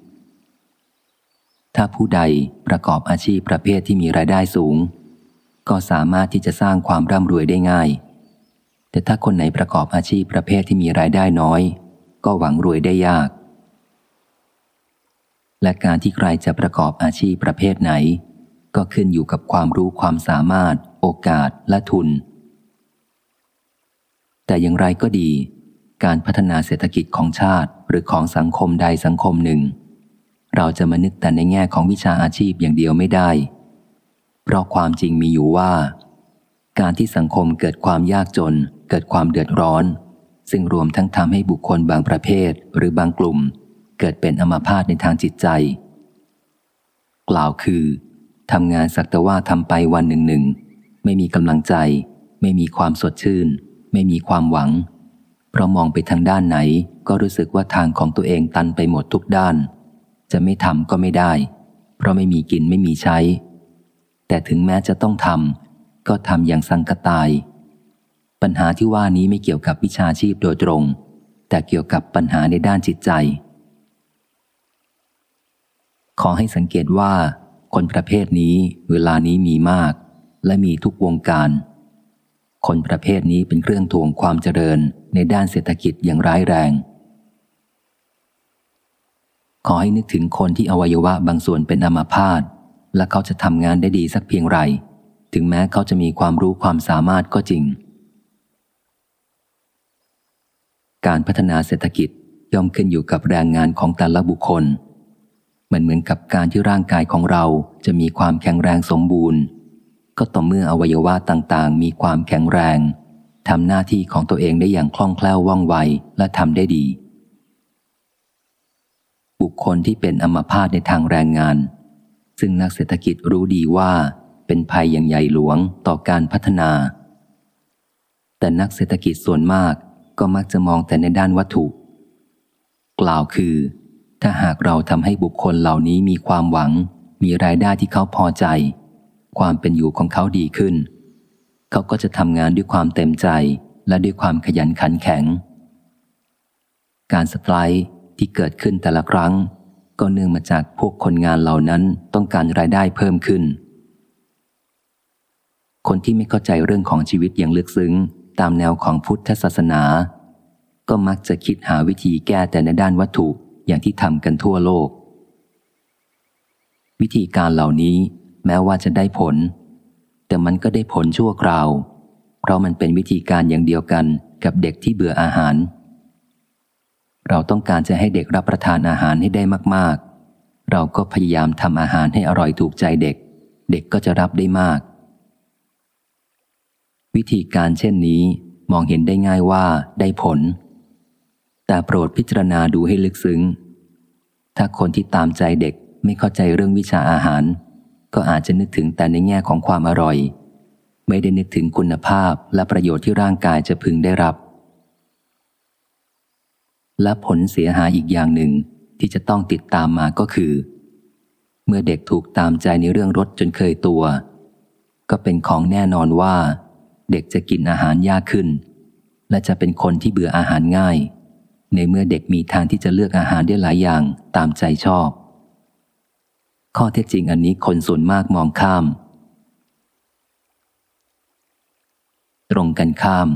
ถ้าผู้ใดประกอบอาชีพประเภทที่มีรายได้สูง ก็สามารถที่จะสร้างความร่ำรวยได้ง่าย แต่ถ้าคนไหนประกอบอาชีพประเภทที่มีรายได้น้อย ก็หวังรวยได้ยาก และการที่ใครจะประกอบอาชีพประเภทไหน ก็ขึ้นอยู่กับความรู้ความสามารถ โอกาสและทุน แต่อย่างไรก็ดี การพัฒนาเศรษฐกิจของชาติหรือของสังคมใดสังคมหนึ่ง เราจะมานึกแต่ในแง่ของวิชาอาชีพอย่างเดียวไม่ได้ เพราะความจริงมีอยู่ว่า การที่สังคมเกิดความยากจน เกิดความเดือดร้อน ซึ่งรวมทั้งทำให้บุคคลบางประเภทหรือบางกลุ่ม เกิดเป็นอมาพาตในทางจิตใจ กล่าวคือทำงานสักแต่ว่าทำไปวันหนึ่งหนึ่งไม่มีกำลังใจ ไม่มีความสดชื่น ไม่มีความหวัง เพราะมองไปทางด้านไหน ก็รู้สึกว่าทางของตัวเองตันไปหมดทุกด้าน จะไม่ทำก็ไม่ได้ เพราะไม่มีกินไม่มีใช้ แต่ถึงแม้จะต้องทำก็ทำอย่างสังกตาย ปัญหาที่ว่านี้ไม่เกี่ยวกับวิชาชีพโดยตรง แต่เกี่ยวกับปัญหาในด้านจิตใจ ขอให้สังเกตว่า คนประเภทนี้เวลานี้มีมาก และมีทุกวงการ คนประเภทนี้เป็นเครื่องทวงความเจริญ ในด้านเศรษฐกิจอย่างร้ายแรง ขอให้นึกถึงคนที่อวัยวะบางส่วนเป็นอัมาพาตและเขาจะทำงานได้ดีสักเพียงไร ถึงแม้เขาจะมีความรู้ความสามารถก็จริง การพัฒนาเศรษฐกิจย่อมขึ้นอยู่กับแรงงานของแต่ละบุคคล มันเหมือนกับการที่ร่างกายของเราจะมีความแข็งแรงสมบูรณ์ ก็ต่อเมื่ออวัยวะต่างๆ มีความแข็งแรง ทำหน้าที่ของตัวเองได้อย่างคล่องแคล่วว่องไวและทำได้ดี บุคคลที่เป็นอมพาตในทางแรงงาน ซึ่งนักเศรษฐกิจรู้ดีว่าเป็นภัยอย่างใหญ่หลวงต่อการพัฒนา แต่นักเศรษฐกิจส่วนมากก็มักจะมองแต่ในด้านวัตถุ กล่าวคือ ถ้าหากเราทำให้บุคคลเหล่านี้มีความหวัง มีรายได้ที่เขาพอใจ ความเป็นอยู่ของเขาดีขึ้น เขาก็จะทำงานด้วยความเต็มใจและด้วยความขยันขันแข็ง การสไลด์ที่เกิดขึ้นแต่ละครั้ง ก็เนื่องมาจากพวกคนงานเหล่านั้นต้องการรายได้เพิ่มขึ้น คนที่ไม่เข้าใจเรื่องของชีวิตอย่างลึกซึ้ง ตามแนวของพุทธศาสนา ก็มักจะคิดหาวิธีแก้แต่ในด้านวัตถุอย่างที่ทำกันทั่วโลก วิธีการเหล่านี้แม้ว่าจะได้ผล แต่มันก็ได้ผลชั่วคราว เพราะมันเป็นวิธีการอย่างเดียวกันกับเด็กที่เบื่ออาหาร เราต้องการจะให้เด็กรับประทานอาหารให้ได้มาก ๆ เราก็พยายามทำอาหารให้อร่อยถูกใจเด็ก เด็กก็จะรับได้มาก วิธีการเช่นนี้มองเห็นได้ง่ายว่าได้ผล แต่โปรดพิจารณาดูให้ลึกซึ้ง ถ้าคนที่ตามใจเด็กไม่เข้าใจเรื่องวิชาอาหาร ก็อาจจะนึกถึงแต่ในแง่ของความอร่อย ไม่ได้นึกถึงคุณภาพและประโยชน์ที่ร่างกายจะพึงได้รับ และผลเสียหายอีกอย่างหนึ่งที่จะต้องติดตามมาก็คือ เมื่อเด็กถูกตามใจในเรื่องรสจนเคยตัว ก็เป็นของแน่นอนว่า เด็กจะกินอาหารยากขึ้น และจะเป็นคนที่เบื่ออาหารง่าย ในเมื่อเด็กมีทางที่จะเลือกอาหารได้หลายอย่างตามใจชอบ ข้อเท็จจริงอันนี้คนส่วนมากมองข้าม ตรงกันข้าม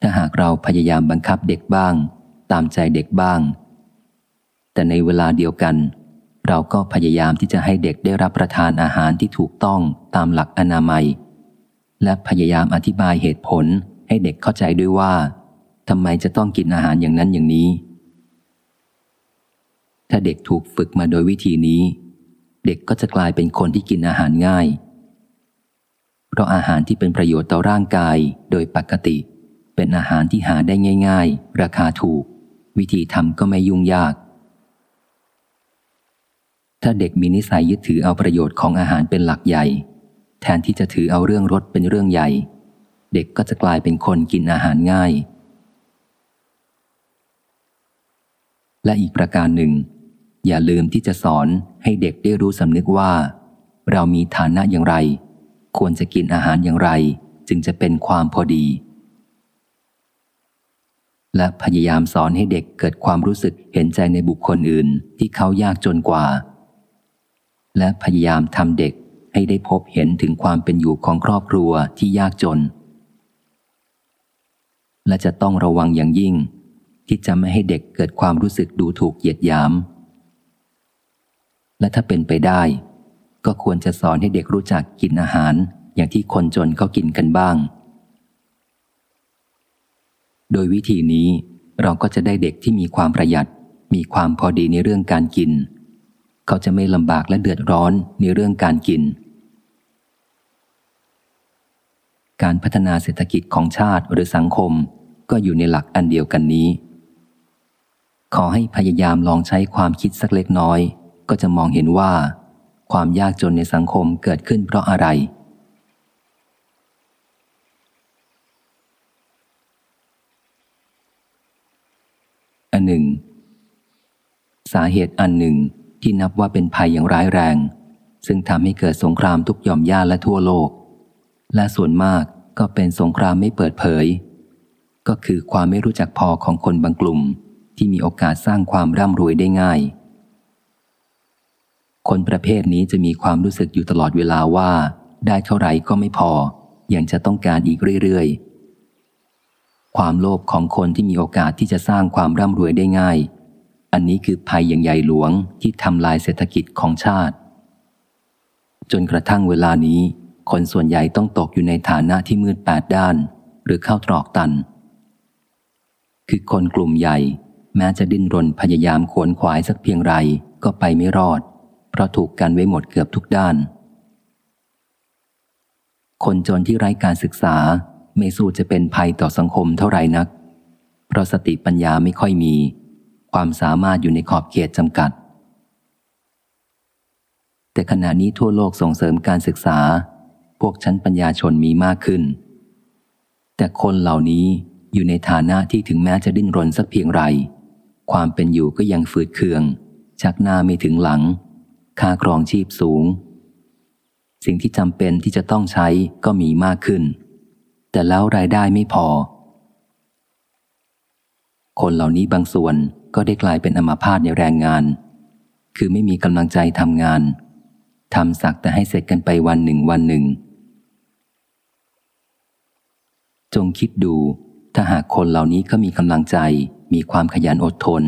ถ้าหากเราพยายามบังคับเด็กบ้าง ตามใจเด็กบ้าง แต่ในเวลาเดียวกัน เราก็พยายามที่จะให้เด็กได้รับประทานอาหารที่ถูกต้องตามหลักอนามัย และพยายามอธิบายเหตุผลให้เด็กเข้าใจด้วยว่าทำไมจะต้องกินอาหารอย่างนั้นอย่างนี้ ถ้าเด็กถูกฝึกมาโดยวิธีนี้ เด็กก็จะกลายเป็นคนที่กินอาหารง่าย เพราะอาหารที่เป็นประโยชน์ต่อร่างกายโดยปกติ เป็นอาหารที่หาได้ง่าย ๆ ราคาถูก วิธีทำก็ไม่ยุ่งยาก ถ้าเด็กมีนิสัยยึดถือเอาประโยชน์ของอาหารเป็นหลักใหญ่ แทนที่จะถือเอาเรื่องรสเป็นเรื่องใหญ่ เด็กก็จะกลายเป็นคนกินอาหารง่าย และอีกประการหนึ่ง อย่าลืมที่จะสอนให้เด็กได้รู้สำนึกว่า เรามีฐานะอย่างไร ควรจะกินอาหารอย่างไร จึงจะเป็นความพอดี และพยายามสอนให้เด็กเกิดความรู้สึกเห็นใจในบุคคลอื่นที่เขายากจนกว่า และพยายามทำเด็กให้ได้พบเห็นถึงความเป็นอยู่ของครอบครัวที่ยากจน และจะต้องระวังอย่างยิ่งที่จะไม่ให้เด็กเกิดความรู้สึกดูถูกเหยียดหยาม และถ้าเป็นไปได้ ก็ควรจะสอนให้เด็กรู้จักกินอาหารอย่างที่คนจนเขากินกันบ้าง โดยวิธีนี้เราก็จะได้เด็กที่มีความประหยัด มีความพอดีในเรื่องการกิน เขาจะไม่ลำบากและเดือดร้อนในเรื่องการกิน การพัฒนาเศรษฐกิจของชาติหรือสังคมก็อยู่ในหลักอันเดียวกันนี้ ขอให้พยายามลองใช้ความคิดสักเล็กน้อย ก็จะมองเห็นว่า ความยากจนในสังคมเกิดขึ้นเพราะอะไร อันหนึ่ง สาเหตุอันหนึ่งที่นับว่าเป็นภัยอย่างร้ายแรง ซึ่งทำให้เกิดสงครามทุกย่อมย่าและทั่วโลก และส่วนมากก็เป็นสงครามไม่เปิดเผย ก็คือความไม่รู้จักพอของคนบางกลุ่มที่มีโอกาสสร้างความร่ำรวยได้ง่าย คนประเภทนี้จะมีความรู้สึกอยู่ตลอดเวลาว่า ได้เท่าไหร่ก็ไม่พอ ยังจะต้องการอีกเรื่อยๆ ความโลภของคนที่มีโอกาสที่จะสร้างความร่ำรวยได้ง่าย อันนี้คือภัยอย่างใหญ่หลวงที่ทำลายเศรษฐกิจของชาติ จนกระทั่งเวลานี้ คนส่วนใหญ่ต้องตกอยู่ในฐานะที่มืดแปดด้าน หรือเข้าตรอกตัน คือคนกลุ่มใหญ่ แม้จะดิ้นรนพยายามขวนขวายสักเพียงไรก็ไปไม่รอด เพราะถูกกันไว้หมดเกือบทุกด้าน คนจนที่ไร้การศึกษาไม่สู้จะเป็นภัยต่อสังคมเท่าไรนัก เพราะสติปัญญาไม่ค่อยมี ความสามารถอยู่ในขอบเขตจำกัด แต่ขณะนี้ทั่วโลกส่งเสริมการศึกษา พวกชั้นปัญญาชนมีมากขึ้น แต่คนเหล่านี้อยู่ในฐานะที่ถึงแม้จะดิ้นรนสักเพียงไร ความเป็นอยู่ก็ยังฝืดเคือง ชักหน้าไม่ถึงหลัง ค่าครองชีพสูง สิ่งที่จำเป็นที่จะต้องใช้ก็มีมากขึ้น แต่แล้วรายได้ไม่พอ คนเหล่านี้บางส่วนก็ได้กลายเป็นอมาพาตในแรงงาน คือไม่มีกำลังใจทำงานทำสักแต่ให้เสร็จกันไปวันหนึ่งวันหนึ่ง จงคิดดู ถ้าหากคนเหล่านี้เขามีกำลังใจ มีความขยันอดทน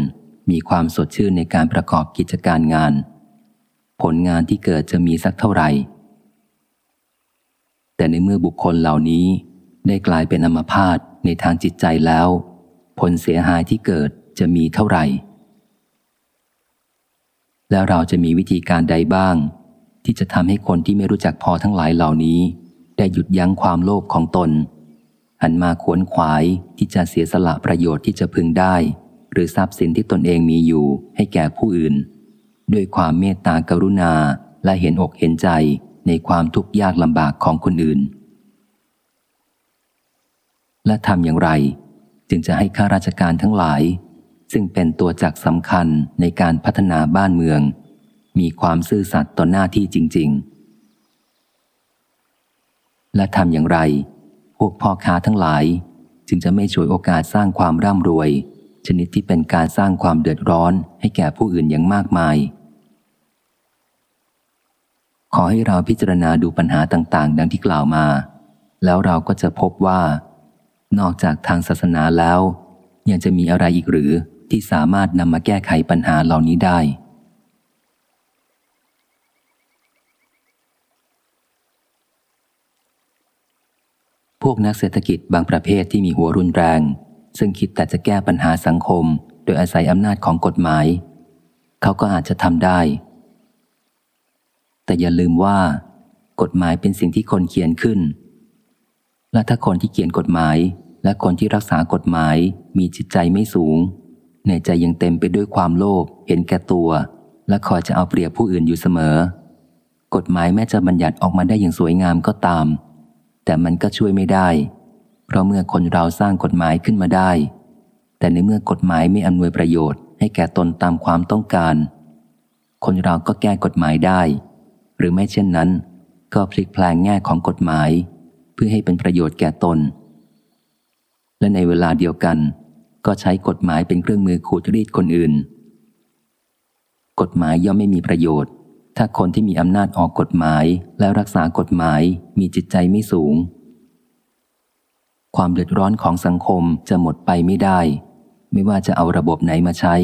มีความสดชื่นในการประกอบกิจการงาน ผลงานที่เกิดจะมีสักเท่าไหร่ แต่ในเมื่อบุคคลเหล่านี้ได้กลายเป็นอมพาตในทางจิตใจแล้ว ผลเสียหายที่เกิดจะมีเท่าไหร่ แล้วเราจะมีวิธีการใดบ้าง ที่จะทำให้คนที่ไม่รู้จักพอทั้งหลายเหล่านี้ ได้หยุดยั้งความโลภของตน หันมาขวนขวายที่จะเสียสละประโยชน์ที่จะพึงได้ หรือทรัพย์สินที่ตนเองมีอยู่ให้แก่ผู้อื่น ด้วยความเมตตากรุณาและเห็นอกเห็นใจในความทุกข์ยากลำบากของคนอื่น และทำอย่างไร จึงจะให้ข้าราชการทั้งหลาย ซึ่งเป็นตัวจักสำคัญในการพัฒนาบ้านเมือง มีความซื่อสัตย์ต่อหน้าที่จริง ๆ และทำอย่างไร พวกพ่อค้าทั้งหลาย จึงจะไม่ช่วยโอกาสสร้างความร่ำรวย ชนิดที่เป็นการสร้างความเดือดร้อนให้แก่ผู้อื่นอย่างมากมาย ขอให้เราพิจารณาดูปัญหาต่างๆ ดังที่กล่าวมา แล้วเราก็จะพบว่า นอกจากทางศาสนาแล้ว ยังจะมีอะไรอีกหรือที่สามารถนำมาแก้ไขปัญหาเหล่านี้ได้ พวกนักเศรษฐกิจบางประเภทที่มีหัวรุนแรง ซึ่งคิดแต่จะแก้ปัญหาสังคม โดยอาศัยอำนาจของกฎหมาย เขาก็อาจจะทำได้ แต่อย่าลืมว่า กฎหมายเป็นสิ่งที่คนเขียนขึ้น และถ้าคนที่เขียนกฎหมาย และคนที่รักษากฎหมายมีจิตใจไม่สูง ในใจยังเต็มไปด้วยความโลภเห็นแก่ตัว และคอยจะเอาเปรียบผู้อื่นอยู่เสมอ กฎหมายแม้จะบัญญัติออกมาได้อย่างสวยงามก็ตาม แต่มันก็ช่วยไม่ได้ เพราะเมื่อคนเราสร้างกฎหมายขึ้นมาได้ แต่ในเมื่อกฎหมายไม่อำนวยประโยชน์ให้แก่ตนตามความต้องการ คนเราก็แก้กฎหมายได้ หรือไม่เช่นนั้น ก็พลิกแปลงแง่ของกฎหมาย เพื่อให้เป็นประโยชน์แก่ตน และในเวลาเดียวกัน ก็ใช้กฎหมายเป็นเครื่องมือขูดรีดคนอื่น กฎหมายย่อมไม่มีประโยชน์ ถ้าคนที่มีอำนาจออกกฎหมายและรักษากฎหมายมีจิตใจไม่สูง ความเดือดร้อนของสังคมจะหมดไปไม่ได้ ไม่ว่าจะเอาระบบไหนมาใช้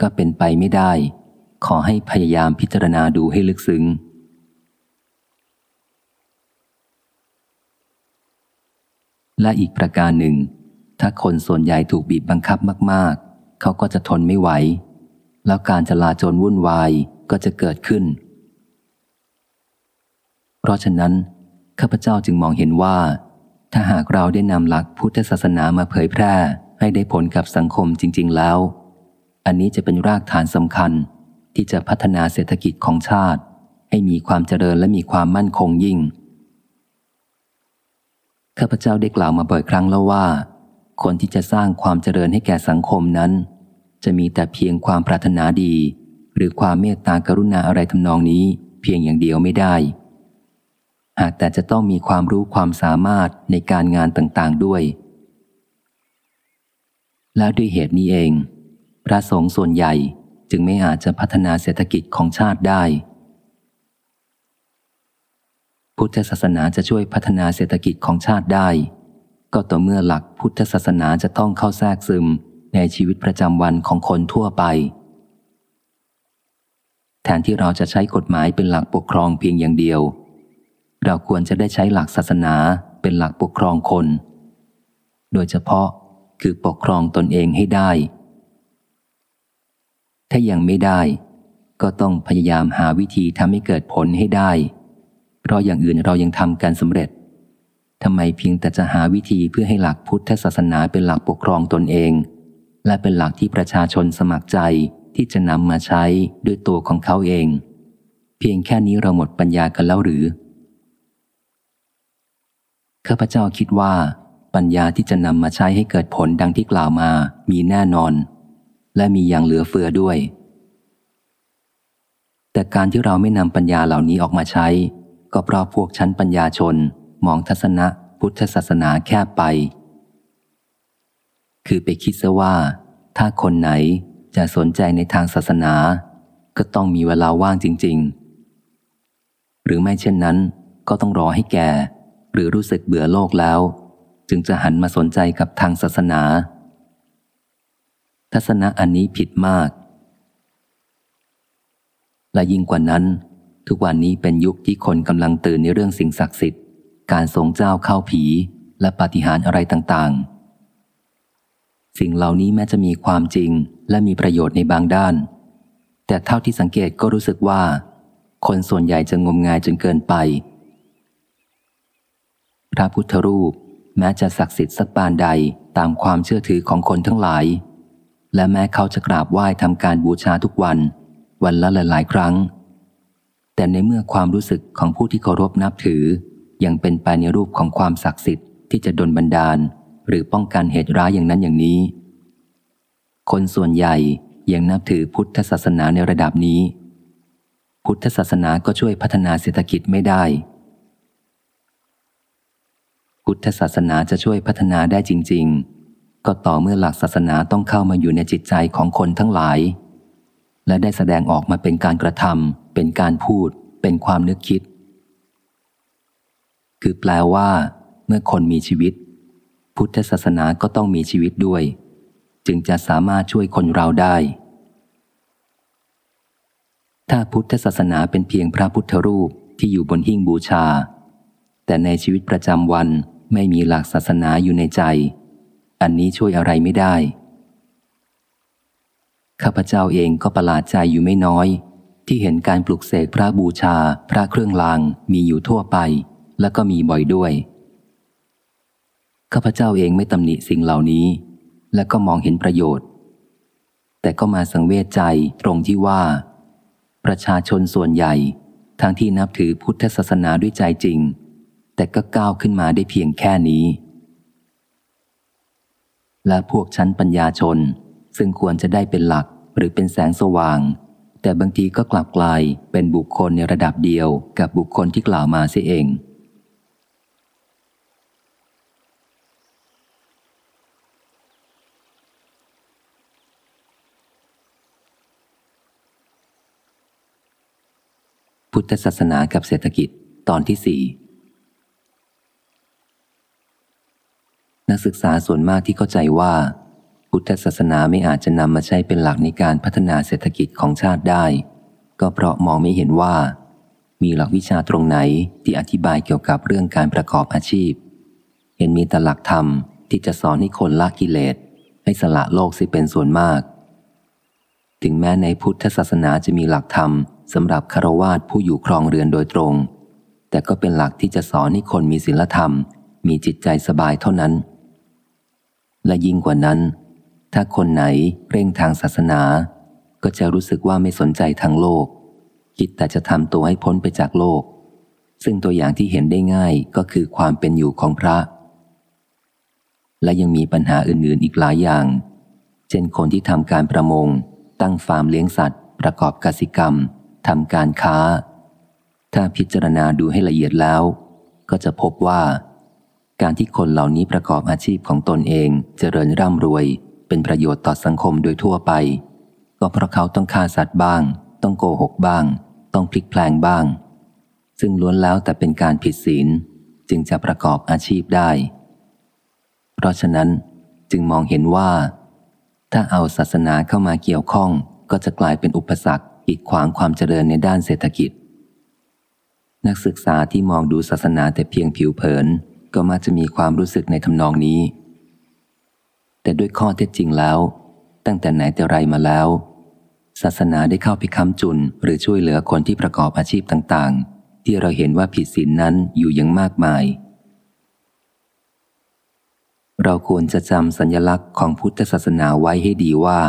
ก็เป็นไปไม่ได้ขอให้พยายามพิจารณาดูให้ลึกซึ้ง และอีกประการหนึ่ง ถ้าคนส่วนใหญ่ถูกบีบบังคับมาก ๆ เขาก็จะทนไม่ไหว แล้วการจลาจลวุ่นวายก็จะเกิดขึ้น เพราะฉะนั้น ข้าพเจ้าจึงมองเห็นว่า ถ้าหากเราได้นำหลักพุทธศาสนามาเผยแพร่ให้ได้ผลกับสังคมจริง ๆ แล้ว อันนี้จะเป็นรากฐานสำคัญที่จะพัฒนาเศรษฐกิจของชาติ ให้มีความเจริญและมีความมั่นคงยิ่ง ข้าพเจ้าได้กล่าวมาบ่อยครั้งแล้วว่า คนที่จะสร้างความเจริญให้แก่สังคมนั้น จะมีแต่เพียงความปรารถนาดี หรือความเมตตากรุณาอะไรทำนองนี้เพียงอย่างเดียวไม่ได้ หากแต่จะต้องมีความรู้ความสามารถในการงานต่างๆด้วย และด้วยเหตุนี้เอง พระสงฆ์ส่วนใหญ่จึงไม่อาจจะพัฒนาเศรษฐกิจของชาติได้ พุทธศาสนาจะช่วยพัฒนาเศรษฐกิจของชาติได้ ก็ต่อเมื่อหลักพุทธศาสนาจะต้องเข้าแทรกซึมในชีวิตประจำวันของคนทั่วไป แทนที่เราจะใช้กฎหมายเป็นหลักปกครองเพียงอย่างเดียว เราควรจะได้ใช้หลักศาสนาเป็นหลักปกครองคน โดยเฉพาะคือปกครองตนเองให้ได้ ถ้ายังไม่ได้ ก็ต้องพยายามหาวิธีทำให้เกิดผลให้ได้ เพราะอย่างอื่นเรายังทำกันสำเร็จทำไมเพียงแต่จะหาวิธีเพื่อให้หลักพุทธศาสนาเป็นหลักปกครองตนเอง และเป็นหลักที่ประชาชนสมัครใจที่จะนำมาใช้ด้วยตัวของเขาเอง เพียงแค่นี้เราหมดปัญญากันแล้วหรือข้าพเจ้าคิดว่า ปัญญาที่จะนำมาใช้ให้เกิดผลดังที่กล่าวมามีแน่นอน และมีอย่างเหลือเฟือด้วย แต่การที่เราไม่นำปัญญาเหล่านี้ออกมาใช้ ก็เพราะพวกชั้นปัญญาชนมองทัศนะพุทธศาสนาแคบไป คือไปคิดซะว่า ถ้าคนไหนจะสนใจในทางศาสนา ก็ต้องมีเวลาว่างจริง ๆ หรือไม่เช่นนั้น ก็ต้องรอให้แก่ หรือรู้สึกเบื่อโลกแล้ว จึงจะหันมาสนใจกับทางศาสนา ทัศนะอันนี้ผิดมาก และยิ่งกว่านั้น ทุกวันนี้เป็นยุคที่คนกำลังตื่นในเรื่องสิ่งศักดิ์สิทธิ์ การทรงเจ้าเข้าผีและปาฏิหาริย์อะไรต่างๆ สิ่งเหล่านี้แม้จะมีความจริงและมีประโยชน์ในบางด้าน แต่เท่าที่สังเกตก็รู้สึกว่า คนส่วนใหญ่จะงมงายจนเกินไป พระพุทธรูปแม้จะศักดิ์สิทธิ์สักปานใดตามความเชื่อถือของคนทั้งหลาย และแม้เขาจะกราบไหว้ทำการบูชาทุกวัน วันละหลายๆครั้ง แต่ในเมื่อความรู้สึกของผู้ที่เคารพนับถือ ยังเป็นไปในรูปของความศักดิ์สิทธิ์ที่จะดลบันดาล หรือป้องกันเหตุร้ายอย่างนั้นอย่างนี้ คนส่วนใหญ่ยังนับถือพุทธศาสนาในระดับนี้ พุทธศาสนาก็ช่วยพัฒนาเศรษฐกิจไม่ได้ พุทธศาสนาจะช่วยพัฒนาได้จริง ๆ ก็ต่อเมื่อหลักศาสนาต้องเข้ามาอยู่ในจิตใจของคนทั้งหลาย และได้แสดงออกมาเป็นการกระทำ เป็นการพูด เป็นความนึกคิด คือแปลว่า เมื่อคนมีชีวิต พุทธศาสนาก็ต้องมีชีวิตด้วย จึงจะสามารถช่วยคนเราได้ ถ้าพุทธศาสนาเป็นเพียงพระพุทธรูปที่อยู่บนหิ้งบูชา แต่ในชีวิตประจำวันไม่มีหลักศาสนาอยู่ในใจ อันนี้ช่วยอะไรไม่ได้ข้าพเจ้าเองก็ประหลาดใจอยู่ไม่น้อย ที่เห็นการปลุกเสกพระบูชา พระเครื่องรางมีอยู่ทั่วไป และก็มีบ่อยด้วย ข้าพเจ้าเองไม่ตำหนิสิ่งเหล่านี้ และก็มองเห็นประโยชน์ แต่ก็มาสังเวชใจตรงที่ว่า ประชาชนส่วนใหญ่ทั้งที่นับถือพุทธศาสนาด้วยใจจริง แต่ก็ก้าวขึ้นมาได้เพียงแค่นี้ และพวกชั้นปัญญาชนซึ่งควรจะได้เป็นหลักหรือเป็นแสงสว่าง แต่บางทีก็กลับกลายเป็นบุคคลในระดับเดียวกับบุคคลที่กล่าวมาเสียเอง พุทธศาสนากับเศรษฐกิจตอนที่สี่นักศึกษาส่วนมากที่เข้าใจว่า พุทธศาสนาไม่อาจจะนำมาใช้เป็นหลักในการพัฒนาเศรษฐกิจของชาติได้ ก็เพราะมองไม่เห็นว่า มีหลักวิชาตรงไหนที่อธิบายเกี่ยวกับเรื่องการประกอบอาชีพ เห็นมีแต่หลักธรรมที่จะสอนให้คนละกิเลส ให้สละโลกสิเป็นส่วนมาก ถึงแม้ในพุทธศาสนาจะมีหลักธรรมสำหรับคารวาสผู้อยู่ครองเรือนโดยตรง แต่ก็เป็นหลักที่จะสอนให้คนมีศีลธรรม มีจิตใจสบายเท่านั้น และยิ่งกว่านั้น ถ้าคนไหนเร่งทางศาสนา ก็จะรู้สึกว่าไม่สนใจทางโลก คิดแต่จะทำตัวให้พ้นไปจากโลก ซึ่งตัวอย่างที่เห็นได้ง่ายก็คือความเป็นอยู่ของพระ และยังมีปัญหาอื่นๆอีกหลายอย่าง เช่นคนที่ทำการประมง ตั้งฟาร์มเลี้ยงสัตว์ ประกอบกสิกรรมทำการค้า ถ้าพิจารณาดูให้ละเอียดแล้ว ก็จะพบว่า การที่คนเหล่านี้ประกอบอาชีพของตนเองเจริญร่ำรวย เป็นประโยชน์ต่อสังคมโดยทั่วไป ก็เพราะเขาต้องฆ่าสัตว์บ้าง ต้องโกหกบ้าง ต้องพลิกแพลงบ้าง ซึ่งล้วนแล้วแต่เป็นการผิดศีลจึงจะประกอบอาชีพได้ เพราะฉะนั้นจึงมองเห็นว่า ถ้าเอาศาสนาเข้ามาเกี่ยวข้องก็จะกลายเป็นอุปสรรคกีดขวางความเจริญในด้านเศรษฐกิจ นักศึกษาที่มองดูศาสนาแต่เพียงผิวเผิน ก็มักจะมีความรู้สึกในทำนองนี้ แต่ด้วยข้อเท็จจริงแล้ว ตั้งแต่ไหนแต่ไรมาแล้ว ศาสนาได้เข้าไปค้ำจุน หรือช่วยเหลือคนที่ประกอบอาชีพต่างๆ ที่เราเห็นว่าผิดศีลนนั้นอยู่อย่างมากมาย เราควรจะจำสัญญลักษณ์ของพุทธศาสนาไว้ให้ดีว่า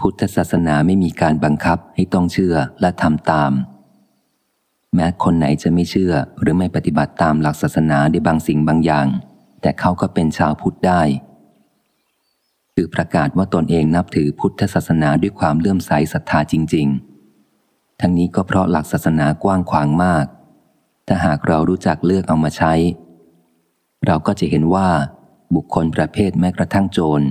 พุทธศาสนาไม่มีการบังคับให้ต้องเชื่อและทำตาม แม้คนไหนจะไม่เชื่อหรือไม่ปฏิบัติตามหลักศาสนาในบางสิ่งบางอย่าง แต่เขาก็เป็นชาวพุทธได้ คือประกาศว่าตนเองนับถือพุทธศาสนาด้วยความเลื่อมใสศรัทธาจริง ๆ ทั้งนี้ก็เพราะหลักศาสนากว้างขวางมาก ถ้าหากเรารู้จักเลือกเอามาใช้ เราก็จะเห็นว่า บุคคลประเภทแม้กระทั่งโจร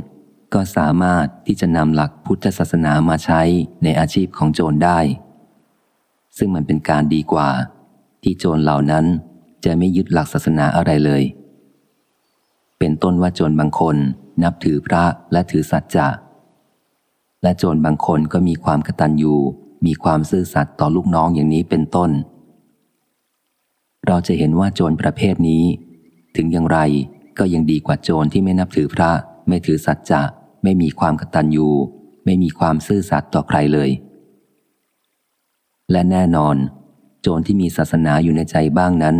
ก็สามารถที่จะนำหลักพุทธศาสนามาใช้ในอาชีพของโจรได้ ซึ่งมันเป็นการดีกว่า ที่โจรเหล่านั้นจะไม่ยึดหลักศาสนาอะไรเลย เป็นต้นว่าโจรบางคน นับถือพระและถือสัจจะ และโจรบางคนก็มีความกตัญญูมีความซื่อสัตย์ต่อลูกน้องอย่างนี้เป็นต้น เราจะเห็นว่าโจรประเภทนี้ ถึงอย่างไรก็ยังดีกว่าโจรที่ไม่นับถือพระ ไม่ถือสัจจะ ไม่มีความกตัญญูไม่มีความซื่อสัตย์ต่อใครเลย และแน่นอน โจรที่มีศาสนาอยู่ในใจบ้างนั้น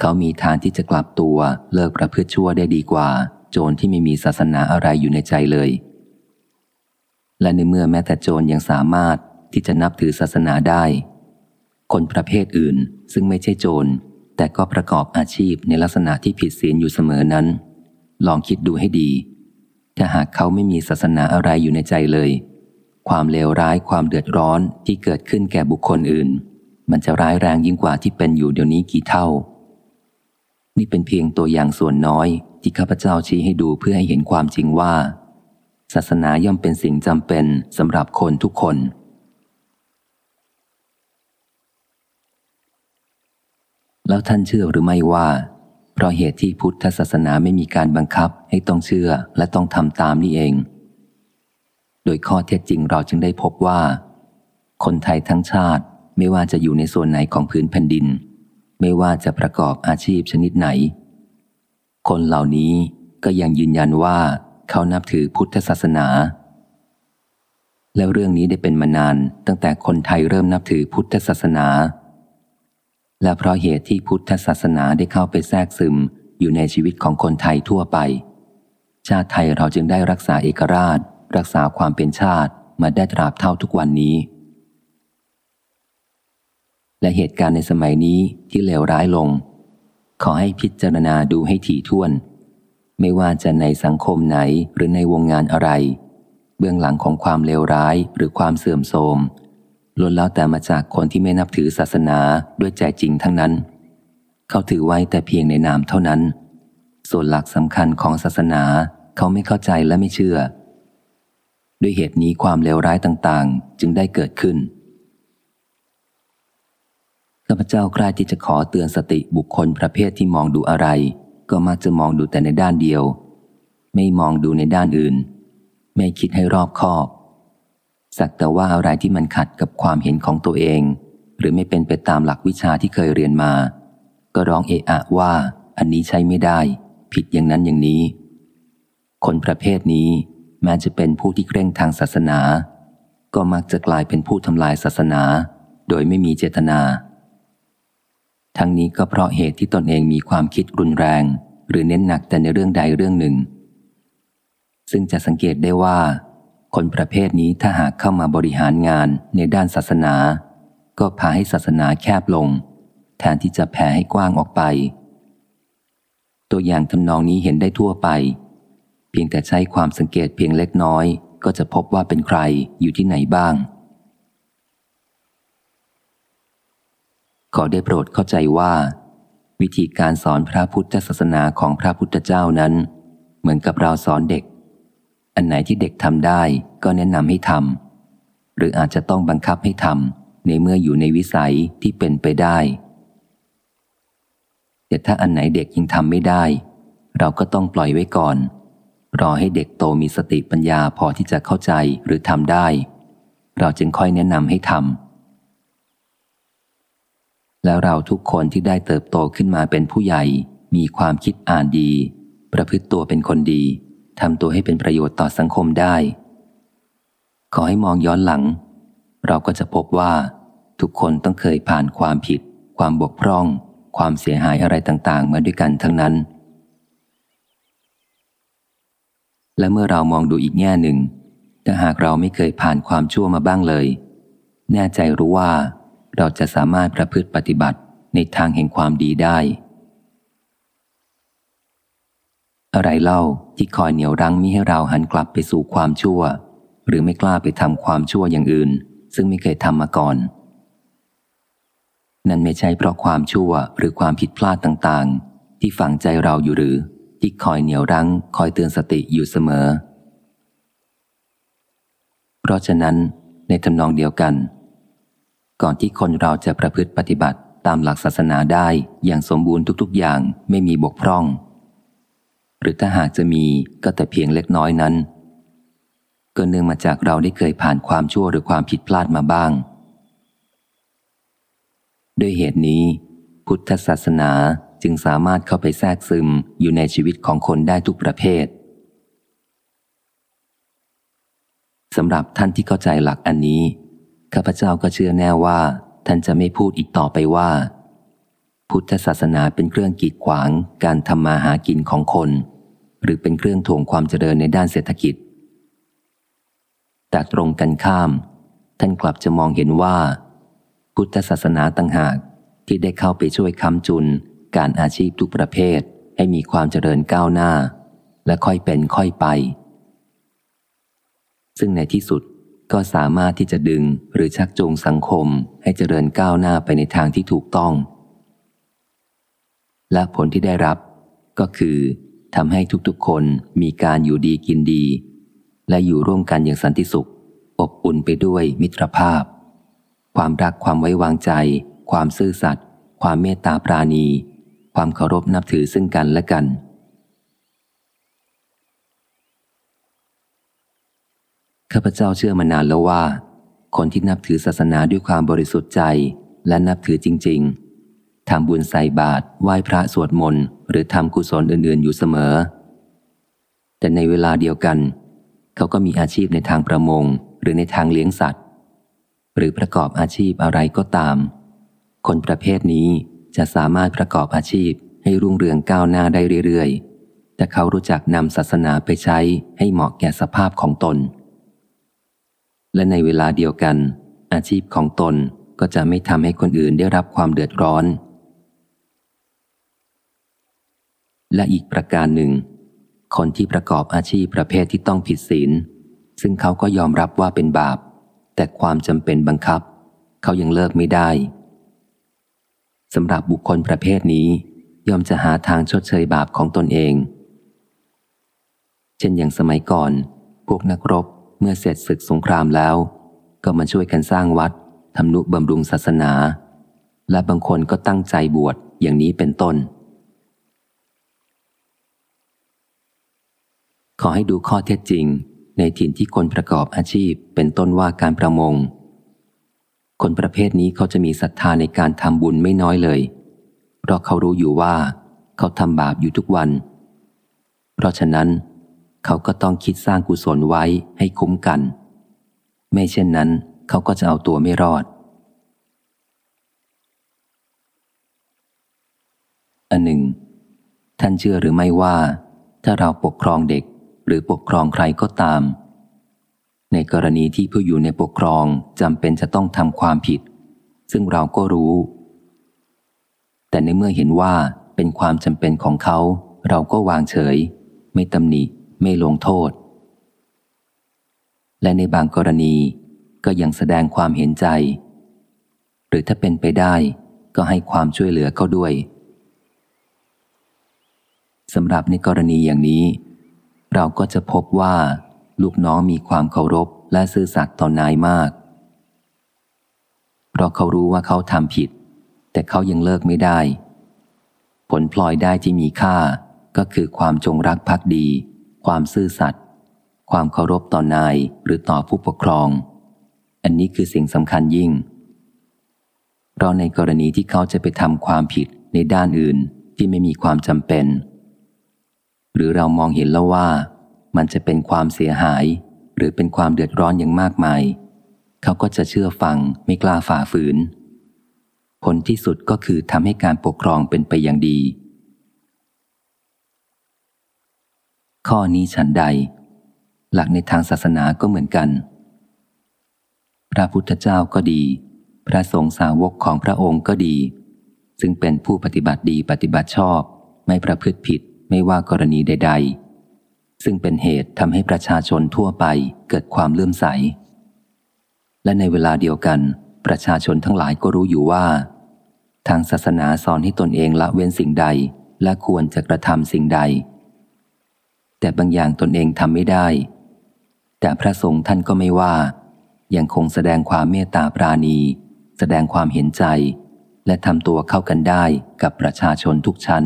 เขามีทางที่จะกลับตัวเลิกประพฤติชั่วได้ดีกว่า โจรที่ไม่มีศาสนาอะไรอยู่ในใจเลย และในเมื่อแม้แต่โจรยังสามารถที่จะนับถือศาสนาได้ คนประเภทอื่นซึ่งไม่ใช่โจร แต่ก็ประกอบอาชีพในลักษณะที่ผิดศีลอยู่เสมอนั้น ลองคิดดูให้ดี ถ้าหากเขาไม่มีศาสนาอะไรอยู่ในใจเลย ความเลวร้ายความเดือดร้อนที่เกิดขึ้นแก่บุคคลอื่น มันจะร้ายแรงยิ่งกว่าที่เป็นอยู่เดี๋ยวนี้กี่เท่า นี่เป็นเพียงตัวอย่างส่วนน้อย ที่ข้าพเจ้าชี้ให้ดูเพื่อให้เห็นความจริงว่า ศาสนาย่อมเป็นสิ่งจำเป็นสำหรับคนทุกคน แล้วท่านเชื่อหรือไม่ว่า เพราะเหตุที่พุทธศาสนาไม่มีการบังคับให้ต้องเชื่อและต้องทำตามนี่เอง โดยข้อเท็จจริงเราจึงได้พบว่า คนไทยทั้งชาติไม่ว่าจะอยู่ในส่วนไหนของพื้นแผ่นดิน ไม่ว่าจะประกอบอาชีพชนิดไหน คนเหล่านี้ก็ยังยืนยันว่าเขานับถือพุทธศาสนา แล้วเรื่องนี้ได้เป็นมานานตั้งแต่คนไทยเริ่มนับถือพุทธศาสนา และเพราะเหตุที่พุทธศาสนาได้เข้าไปแทรกซึมอยู่ในชีวิตของคนไทยทั่วไป ชาติไทยเราจึงได้รักษาเอกราช รักษาความเป็นชาติมาได้ตราบเท่าทุกวันนี้ และเหตุการณ์ในสมัยนี้ที่เลวร้ายลง ขอให้พิจารณาดูให้ถี่ถ้วน ไม่ว่าจะในสังคมไหนหรือในวงงานอะไร เบื้องหลังของความเลวร้ายหรือความเสื่อมโทรมล้วนแล้วแต่มาจากคนที่ไม่นับถือศาสนาด้วยใจจริงทั้งนั้น เขาถือไว้แต่เพียงในนามเท่านั้น ส่วนหลักสำคัญของศาสนาเขาไม่เข้าใจและไม่เชื่อ ด้วยเหตุนี้ความเลวร้ายต่างๆ จึงได้เกิดขึ้น ข้าพเจ้าใคร่ที่จะขอเตือนสติบุคคลประเภทที่มองดูอะไร ก็มักจะมองดูแต่ในด้านเดียว ไม่มองดูในด้านอื่น ไม่คิดให้รอบคอบ สักแต่ว่าอะไรที่มันขัดกับความเห็นของตัวเอง หรือไม่เป็นไปตามหลักวิชาที่เคยเรียนมา ก็ร้องเอะอะว่า อันนี้ใช้ไม่ได้ ผิดอย่างนั้นอย่างนี้ คนประเภทนี้แม้จะเป็นผู้ที่เคร่งทางศาสนา ก็มักจะกลายเป็นผู้ทำลายศาสนา โดยไม่มีเจตนา ทั้งนี้ก็เพราะเหตุที่ตนเองมีความคิดรุนแรง หรือเน้นหนักแต่ในเรื่องใดเรื่องหนึ่ง ซึ่งจะสังเกตได้ว่า คนประเภทนี้ถ้าหากเข้ามาบริหารงานในด้านศาสนา ก็พาให้ศาสนาแคบลง แทนที่จะแผ่ให้กว้างออกไป ตัวอย่างทำนองนี้เห็นได้ทั่วไป เพียงแต่ใช้ความสังเกตเพียงเล็กน้อย ก็จะพบว่าเป็นใครอยู่ที่ไหนบ้าง ขอได้โปรดเข้าใจว่า วิธีการสอนพระพุทธศาสนาของพระพุทธเจ้านั้น เหมือนกับเราสอนเด็ก อันไหนที่เด็กทำได้ก็แนะนำให้ทำหรืออาจจะต้องบังคับให้ทำในเมื่ออยู่ในวิสัยที่เป็นไปได้ แต่ถ้าอันไหนเด็กยังทำไม่ได้ เราก็ต้องปล่อยไว้ก่อน รอให้เด็กโตมีสติปัญญาพอที่จะเข้าใจหรือทำได้ เราจึงค่อยแนะนำให้ทำ แล้วเราทุกคนที่ได้เติบโตขึ้นมาเป็นผู้ใหญ่ มีความคิดอ่านดี ประพฤติตัวเป็นคนดีทำตัวให้เป็นประโยชน์ต่อสังคมได้ ขอให้มองย้อนหลัง เราก็จะพบว่า ทุกคนต้องเคยผ่านความผิด ความบกพร่อง ความเสียหายอะไรต่างๆ มาด้วยกันทั้งนั้น และเมื่อเรามองดูอีกแง่หนึ่งถ้าหากเราไม่เคยผ่านความชั่วมาบ้างเลย แน่ใจรู้ว่า เราจะสามารถประพฤติปฏิบัติในทางแห่งความดีได้ อะไรเล่าที่คอยเหนี่ยวรั้งมิให้เราหันกลับไปสู่ความชั่ว หรือไม่กล้าไปทำความชั่วอย่างอื่น ซึ่งไม่เคยทำมาก่อน นั่นไม่ใช่เพราะความชั่วหรือความผิดพลาดต่างๆ ที่ฝังใจเราอยู่หรือที่คอยเหนี่ยวรั้ง คอยเตือนสติอยู่เสมอ เพราะฉะนั้นในทำนองเดียวกัน ก่อนที่คนเราจะประพฤติปฏิบัติตามหลักศาสนาได้อย่างสมบูรณ์ทุก ๆ อย่างไม่มีบกพร่อง หรือถ้าหากจะมีก็แต่เพียงเล็กน้อยนั้น ก็เนื่องมาจากเราได้เคยผ่านความชั่วหรือความผิดพลาดมาบ้าง ด้วยเหตุนี้ พุทธศาสนาจึงสามารถเข้าไปแทรกซึมอยู่ในชีวิตของคนได้ทุกประเภทสำหรับท่านที่เข้าใจหลักอันนี้ ข้าพเจ้าก็เชื่อแน่ว่า ท่านจะไม่พูดอีกต่อไปว่า พุทธศาสนาเป็นเครื่องกีดขวางการทำมาหากินของคน หรือเป็นเครื่องถ่วงความเจริญในด้านเศรษฐกิจ แต่ตรงกันข้าม ท่านกลับจะมองเห็นว่า พุทธศาสนาต่างหากที่ได้เข้าไปช่วยค้ำจุน การอาชีพทุกประเภทให้มีความเจริญก้าวหน้า และค่อยเป็นค่อยไป ซึ่งในที่สุด ก็สามารถที่จะดึงหรือชักจูงสังคมให้เจริญก้าวหน้าไปในทางที่ถูกต้อง และผลที่ได้รับ ก็คือทำให้ทุกๆ คนมีการอยู่ดีกินดี และอยู่ร่วมกันอย่างสันติสุข อบอุ่นไปด้วยมิตรภาพ ความรักความไว้วางใจ ความซื่อสัตย์ความเมตตาปราณี ความเคารพนับถือซึ่งกันและกัน ข้าพเจ้าเชื่อมานานแล้วว่า คนที่นับถือศาสนาด้วยความบริสุทธิ์ใจและนับถือจริง ๆทำบุญใส่บาตรไหว้พระสวดมนต์หรือทำกุศลอื่นๆ อยู่เสมอ แต่ในเวลาเดียวกัน เขาก็มีอาชีพในทางประมง หรือในทางเลี้ยงสัตว์ หรือประกอบอาชีพอะไรก็ตาม คนประเภทนี้จะสามารถประกอบอาชีพให้รุ่งเรืองก้าวหน้าได้เรื่อยๆ แต่เขารู้จักนำศาสนาไปใช้ให้เหมาะแก่สภาพของตน และในเวลาเดียวกัน อาชีพของตนก็จะไม่ทำให้คนอื่นได้รับความเดือดร้อน และอีกประการหนึ่ง คนที่ประกอบอาชีพประเภทที่ต้องผิดศีล ซึ่งเขาก็ยอมรับว่าเป็นบาป แต่ความจำเป็นบังคับ เขายังเลิกไม่ได้สำหรับบุคคลประเภทนี้ย่อมจะหาทางชดเชยบาปของตนเอง เช่นอย่างสมัยก่อน พวกนักรบ เมื่อเสร็จศึกสงครามแล้ว ก็มาช่วยกันสร้างวัดทำนุบำรุงศาสนา และบางคนก็ตั้งใจบวชอย่างนี้เป็นต้น ขอให้ดูข้อเท็จจริง ในถิ่นที่คนประกอบอาชีพเป็นต้นว่าการประมง คนประเภทนี้เขาจะมีศรัทธาในการทำบุญไม่น้อยเลย เพราะเขารู้อยู่ว่า เขาทำบาปอยู่ทุกวัน เพราะฉะนั้น เขาก็ต้องคิดสร้างกุศลไว้ให้คุ้มกัน ไม่เช่นนั้น เขาก็จะเอาตัวไม่รอด อันหนึ่ง ท่านเชื่อหรือไม่ว่า ถ้าเราปกครองเด็กหรือปกครองใครก็ตาม ในกรณีที่ผู้อยู่ในปกครองจำเป็นจะต้องทำความผิด ซึ่งเราก็รู้ แต่ในเมื่อเห็นว่าเป็นความจำเป็นของเขา เราก็วางเฉย ไม่ตำหนิ ไม่ลงโทษ และในบางกรณีก็ยังแสดงความเห็นใจ หรือถ้าเป็นไปได้ก็ให้ความช่วยเหลือเขาด้วยสำหรับในกรณีอย่างนี้ เราก็จะพบว่าลูกน้องมีความเคารพและซื่อสัตย์ต่อนายมาก เพราะเขารู้ว่าเขาทำผิด แต่เขายังเลิกไม่ได้ ผลพลอยได้ที่มีค่าก็คือความจงรักภักดี ความซื่อสัตย์ความเคารพต่อนายหรือต่อผู้ปกครอง อันนี้คือสิ่งสำคัญยิ่ง เพราะในกรณีที่เขาจะไปทำความผิดในด้านอื่นที่ไม่มีความจำเป็น หรือเรามองเห็นแล้วว่า มันจะเป็นความเสียหาย หรือเป็นความเดือดร้อนอย่างมากมาย เขาก็จะเชื่อฟังไม่กล้าฝ่าฝืน ผลที่สุดก็คือทำให้การปกครองเป็นไปอย่างดี ข้อนี้ฉันใด หลักในทางศาสนาก็เหมือนกัน พระพุทธเจ้าก็ดี พระสงฆ์สาวกของพระองค์ก็ดี ซึ่งเป็นผู้ปฏิบัติดีปฏิบัติชอบ ไม่ประพฤติผิดไม่ว่ากรณีใด ๆ ซึ่งเป็นเหตุทำให้ประชาชนทั่วไปเกิดความเลื่อมใส และในเวลาเดียวกัน ประชาชนทั้งหลายก็รู้อยู่ว่า ทางศาสนาสอนให้ตนเองละเว้นสิ่งใดและควรจะกระทำสิ่งใด แต่บางอย่างตนเองทำไม่ได้ แต่พระสงฆ์ท่านก็ไม่ว่า ยังคงแสดงความเมตตาปราณี แสดงความเห็นใจ และทำตัวเข้ากันได้กับประชาชนทุกชั้น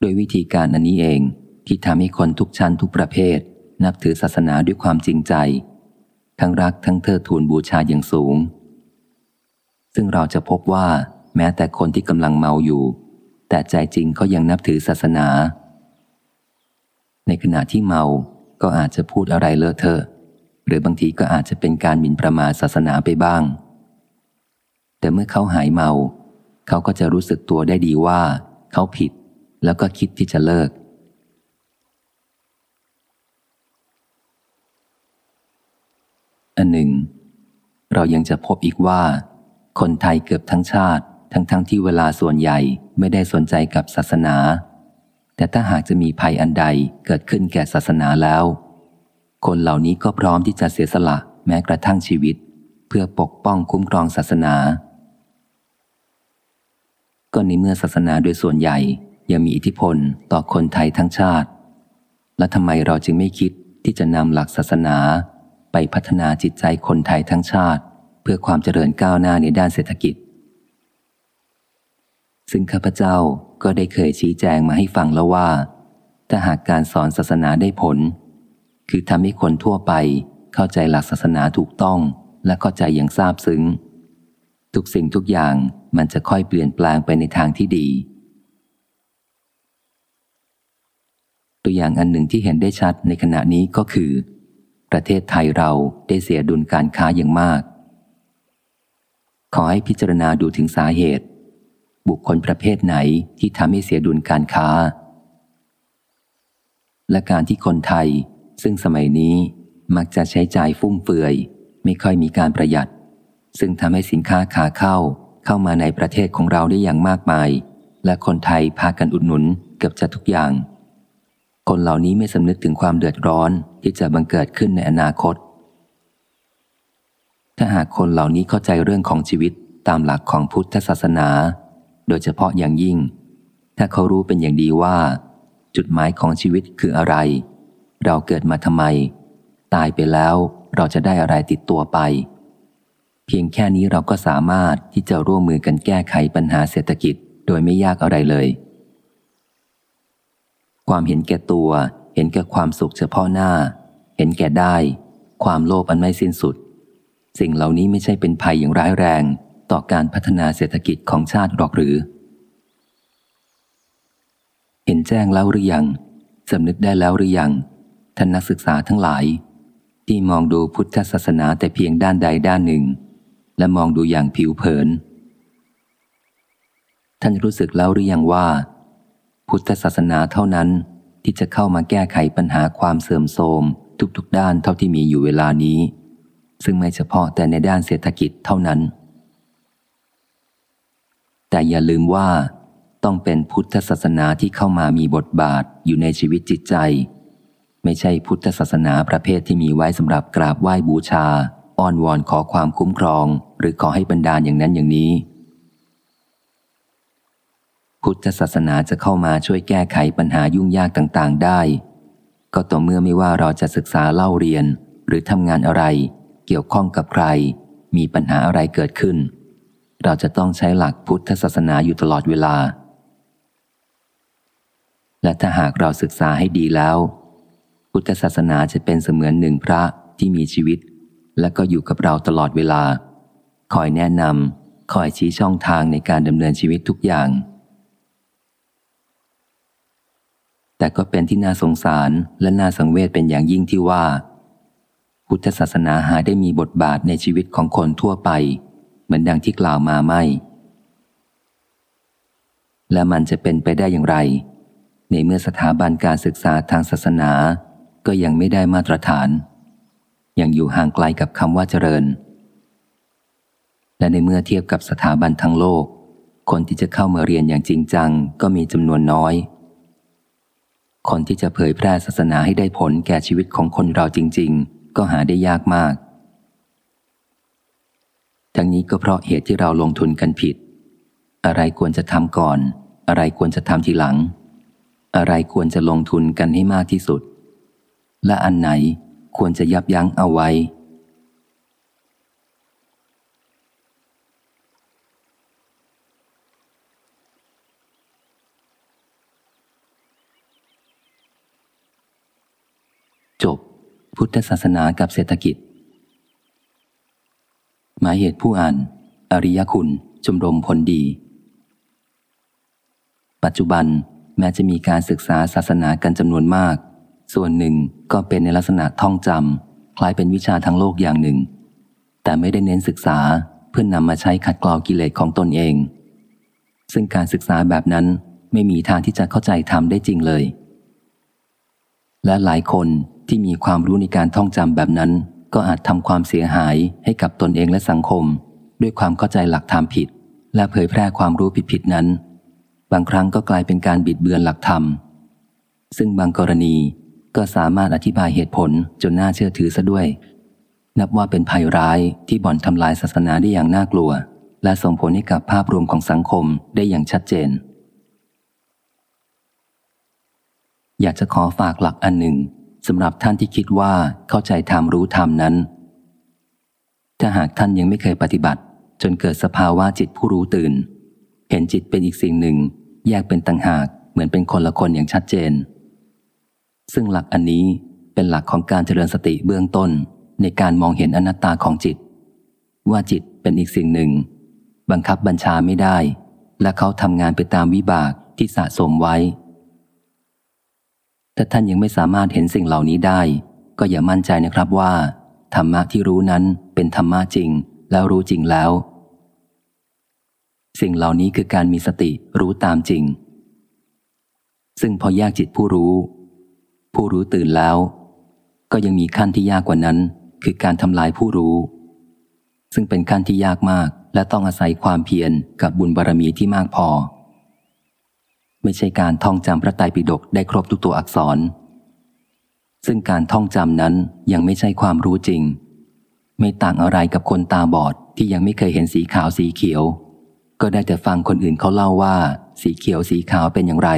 โดยวิธีการอันนี้เองที่ทำให้คนทุกชั้นทุกประเภท นับถือศาสนาด้วยความจริงใจ ทั้งรักทั้งเทิดทูนบูชาอย่างสูง ซึ่งเราจะพบว่า แม้แต่คนที่กำลังเมาอยู่ แต่ใจจริงก็ยังนับถือศาสนา ในขณะที่เมา ก็อาจจะพูดอะไรเลอะเทอะ หรือบางทีก็อาจจะเป็นการหมิ่นประมาทศาสนาไปบ้าง แต่เมื่อเขาหายเมา เขาก็จะรู้สึกตัวได้ดีว่า เขาผิด แล้วก็คิดที่จะเลิก อันหนึ่ง เรายังจะพบอีกว่า คนไทยเกือบทั้งชาติ ทั้งๆทที่เวลาส่วนใหญ่ไม่ได้สนใจกับศาสนา แต่ถ้าหากจะมีภัยอันใดเกิดขึ้นแก่ศาสนาแล้ว คนเหล่านี้ก็พร้อมที่จะเสียสละแม้กระทั่งชีวิต เพื่อปกป้องคุ้มครองศาสนา ก็ในเมื่อศาสนาโดยส่วนใหญ่ยังมีอิทธิพลต่อคนไทยทั้งชาติ และทำไมเราจึงไม่คิดที่จะนำหลักศาสนา ไปพัฒนาจิตใจคนไทยทั้งชาติ เพื่อความเจริญก้าวหน้าในด้านเศรษฐกิจ ซึ่งข้าพเจ้าก็ได้เคยชี้แจงมาให้ฟังแล้วว่า ถ้าหากการสอนศาสนาได้ผล คือทำให้คนทั่วไปเข้าใจหลักศาสนาถูกต้องและเข้าใจอย่างซาบซึ้ง ทุกสิ่งทุกอย่างมันจะค่อยเปลี่ยนแปลงไปในทางที่ดี ตัวอย่างอันหนึ่งที่เห็นได้ชัดในขณะนี้ก็คือ ประเทศไทยเราได้เสียดุลการค้าอย่างมาก ขอให้พิจารณาดูถึงสาเหตุ บุคคลประเภทไหนที่ทำให้เสียดุลการค้า และการที่คนไทย ซึ่งสมัยนี้มักจะใช้จ่ายฟุ่มเฟือย ไม่ค่อยมีการประหยัด ซึ่งทำให้สินค้าขาเข้าเข้ามาในประเทศของเราได้อย่างมากมาย และคนไทยพากันอุดหนุนเกือบจะทุกอย่าง คนเหล่านี้ไม่สำนึกถึงความเดือดร้อนที่จะบังเกิดขึ้นในอนาคต ถ้าหากคนเหล่านี้เข้าใจเรื่องของชีวิตตามหลักของพุทธศาสนา โดยเฉพาะอย่างยิ่ง ถ้าเขารู้เป็นอย่างดีว่า จุดหมายของชีวิตคืออะไร เราเกิดมาทำไม ตายไปแล้วเราจะได้อะไรติดตัวไป เพียงแค่นี้เราก็สามารถที่จะร่วมมือกันแก้ไขปัญหาเศรษฐกิจโดยไม่ยากอะไรเลย ความเห็นแก่ตัว เห็นแก่ความสุขเฉพาะหน้า เห็นแก่ได้ ความโลภอันไม่สิ้นสุด สิ่งเหล่านี้ไม่ใช่เป็นภัยอย่างร้ายแรง ต่อการพัฒนาเศรษฐกิจของชาติหรอกหรือ เห็นแจ้งแล้วหรือยังสำนึกได้แล้วหรือยังท่านนักศึกษาทั้งหลาย ที่มองดูพุทธศาสนาแต่เพียงด้านใดด้านหนึ่ง และมองดูอย่างผิวเผิน ท่านรู้สึกแล้วหรือยังว่า พุทธศาสนาเท่านั้นที่จะเข้ามาแก้ไขปัญหาความเสื่อมโทรมทุกๆด้านเท่าที่มีอยู่เวลานี้ ซึ่งไม่เฉพาะแต่ในด้านเศรษฐกิจเท่านั้น แต่อย่าลืมว่า ต้องเป็นพุทธศาสนาที่เข้ามามีบทบาทอยู่ในชีวิตจิตใจ ไม่ใช่พุทธศาสนาประเภทที่มีไว้สำหรับกราบไหว้บูชา อ้อนวอนขอความคุ้มครอง หรือขอให้บรรดาลอย่างนั้นอย่างนี้ พุทธศาสนาจะเข้ามาช่วยแก้ไขปัญหายุ่งยากต่างๆ ได้ ก็ต่อเมื่อไม่ว่าเราจะศึกษาเล่าเรียน หรือทำงานอะไร เกี่ยวข้องกับใคร มีปัญหาอะไรเกิดขึ้น เราจะต้องใช้หลักพุทธศาสนาอยู่ตลอดเวลา และถ้าหากเราศึกษาให้ดีแล้ว พุทธศาสนาจะเป็นเสมือนหนึ่งพระที่มีชีวิต และก็อยู่กับเราตลอดเวลา คอยแนะนำคอยชี้ช่องทางในการดำเนินชีวิตทุกอย่าง แต่ก็เป็นที่น่าสงสารและน่าสังเวชเป็นอย่างยิ่งที่ว่า พุทธศาสนาหาได้มีบทบาทในชีวิตของคนทั่วไป เหมือนดังที่กล่าวมาไม่ และมันจะเป็นไปได้อย่างไร ในเมื่อสถาบันการศึกษาทางศาสนาก็ยังไม่ได้มาตรฐาน ยังอยู่ห่างไกลกับคำว่าเจริญ และในเมื่อเทียบกับสถาบันทั้งโลก คนที่จะเข้ามาเรียนอย่างจริงจังก็มีจำนวนน้อย คนที่จะเผยแพร่ศาสนาให้ได้ผลแก่ชีวิตของคนเราจริง ๆ ก็หาได้ยากมาก ทั้งนี้ก็เพราะเหตุที่เราลงทุนกันผิด อะไรควรจะทำก่อน อะไรควรจะทำทีหลัง อะไรควรจะลงทุนกันให้มากที่สุด และอันไหนควรจะยับยั้งเอาไว้ จบ พุทธศาสนากับเศรษฐกิจ หมายเหตุผู้อ่าน อริยคุณชมรมผลดี ปัจจุบันแม้จะมีการศึกษาศาสนากันจำนวนมาก ส่วนหนึ่งก็เป็นในลักษณะท่องจำคล้ายเป็นวิชาทางโลกอย่างหนึ่ง แต่ไม่ได้เน้นศึกษาเพื่อนนำมาใช้ขัดกลากิเลสของตนเอง ซึ่งการศึกษาแบบนั้นไม่มีทางที่จะเข้าใจทำได้จริงเลย และหลายคนที่มีความรู้ในการท่องจำแบบนั้น ก็อาจทำความเสียหายให้กับตนเองและสังคม ด้วยความเข้าใจหลักธรรมผิด และเผยแพร่ความรู้ผิดๆนั้น บางครั้งก็กลายเป็นการบิดเบือนหลักธรรม ซึ่งบางกรณีก็สามารถอธิบายเหตุผลจนน่าเชื่อถือซะด้วย นับว่าเป็นภัยร้ายที่บ่อนทำลายศาสนาได้อย่างน่ากลัว และส่งผลให้กับภาพรวมของสังคมได้อย่างชัดเจน อยากจะขอฝากหลักอันหนึ่ง สำหรับท่านที่คิดว่าเข้าใจธรรมรู้ธรรมนั้น ถ้าหากท่านยังไม่เคยปฏิบัติ จนเกิดสภาวะจิตผู้รู้ตื่น เห็นจิตเป็นอีกสิ่งหนึ่ง แยกเป็นต่างหากเหมือนเป็นคนละคนอย่างชัดเจน ซึ่งหลักอันนี้เป็นหลักของการเจริญสติเบื้องต้นในการมองเห็นอนัตตาของจิต ว่าจิตเป็นอีกสิ่งหนึ่ง บังคับบัญชาไม่ได้ และเขาทำงานไปตามวิบากที่สะสมไว้ ถ้าท่านยังไม่สามารถเห็นสิ่งเหล่านี้ได้ ก็อย่ามั่นใจนะครับว่า ธรรมะที่รู้นั้นเป็นธรรมะจริง แล้วรู้จริงแล้ว สิ่งเหล่านี้คือการมีสติรู้ตามจริง ซึ่งพอแยกจิตผู้รู้ ผู้รู้ตื่นแล้ว ก็ยังมีขั้นที่ยากกว่านั้น คือการทำลายผู้รู้ ซึ่งเป็นขั้นที่ยากมาก และต้องอาศัยความเพียรกับบุญบารรมีที่มากพอ ไม่ใช่การท่องจำพระไตรปิฎกได้ครบทุกตัวอักษร ซึ่งการท่องจำนั้นยังไม่ใช่ความรู้จริง ไม่ต่างอะไรกับคนตาบอดที่ยังไม่เคยเห็นสีขาวสีเขียว ก็ได้แต่ฟังคนอื่นเขาเล่าว่า สีเขียวสีขาวเป็นอย่างไร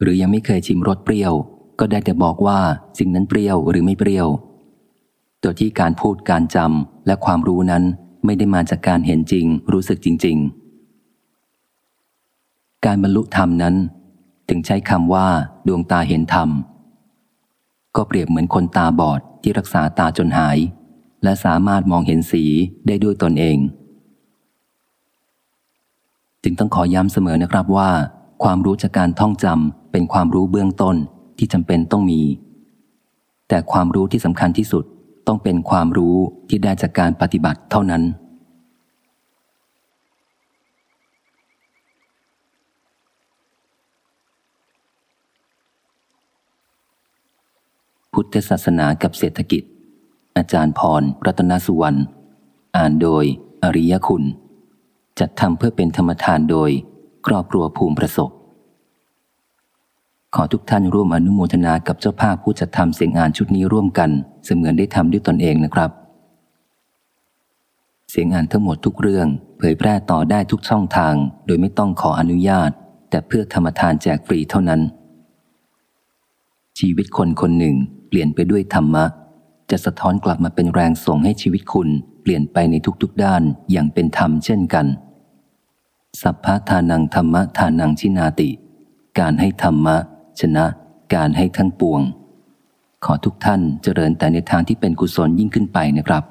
หรือยังไม่เคยชิมรสเปรี้ยว ก็ได้แต่บอกว่าสิ่งนั้นเปรี้ยวหรือไม่เปรี้ยวตัวที่การพูดการจำและความรู้นั้นไม่ได้มาจากการเห็นจริง รู้สึกจริง ๆ การบรรลุธรรมนั้น ถึงใช้คำว่า ดวงตาเห็นธรรม ก็เปรียบเหมือนคนตาบอดที่รักษาตาจนหาย และสามารถมองเห็นสีได้ด้วยตนเอง จึงต้องขอย้ำเสมอนะครับว่า ความรู้จากการท่องจำเป็นความรู้เบื้องต้นที่จำเป็นต้องมี แต่ความรู้ที่สำคัญที่สุดต้องเป็นความรู้ที่ได้จากการปฏิบัติเท่านั้น พุ ทธศาสนากับเศรษฐกิจ อาจารย์พร รัตนสุวรรณ อ่านโดย อริยคุณ จัดทำเพื่อเป็นธรรมทานโดย ครอบครัวภูมิประสบ ขอทุกท่านร่วมอนุโมทนากับเจ้าภาพผู้จัดทำเสียงอ่านชุดนี้ร่วมกัน เสมือนได้ทำด้วยตนเองนะครับ เสียงอ่านทั้งหมดทุกเรื่อง เผยแพร่ต่อได้ทุกช่องทาง โดยไม่ต้องขออนุญาต แต่เพื่อธรรมทานแจกฟรีเท่านั้นชีวิตคนคนหนึ่ง ปลี่ยนไปด้วยธรรมะ จะสะท้อนกลับมาเป็นแรงส่งให้ชีวิตคุณ เปลี่ยนไปในทุกๆด้านอย่างเป็นธรรมเช่นกัน สัพพะทานังธรรมะทานังชินาติ การให้ธรรมะ ชนะ การให้ทั้งปวง ขอทุกท่านเจริญแต่ในทางที่เป็นกุศลยิ่งขึ้นไปนะครับ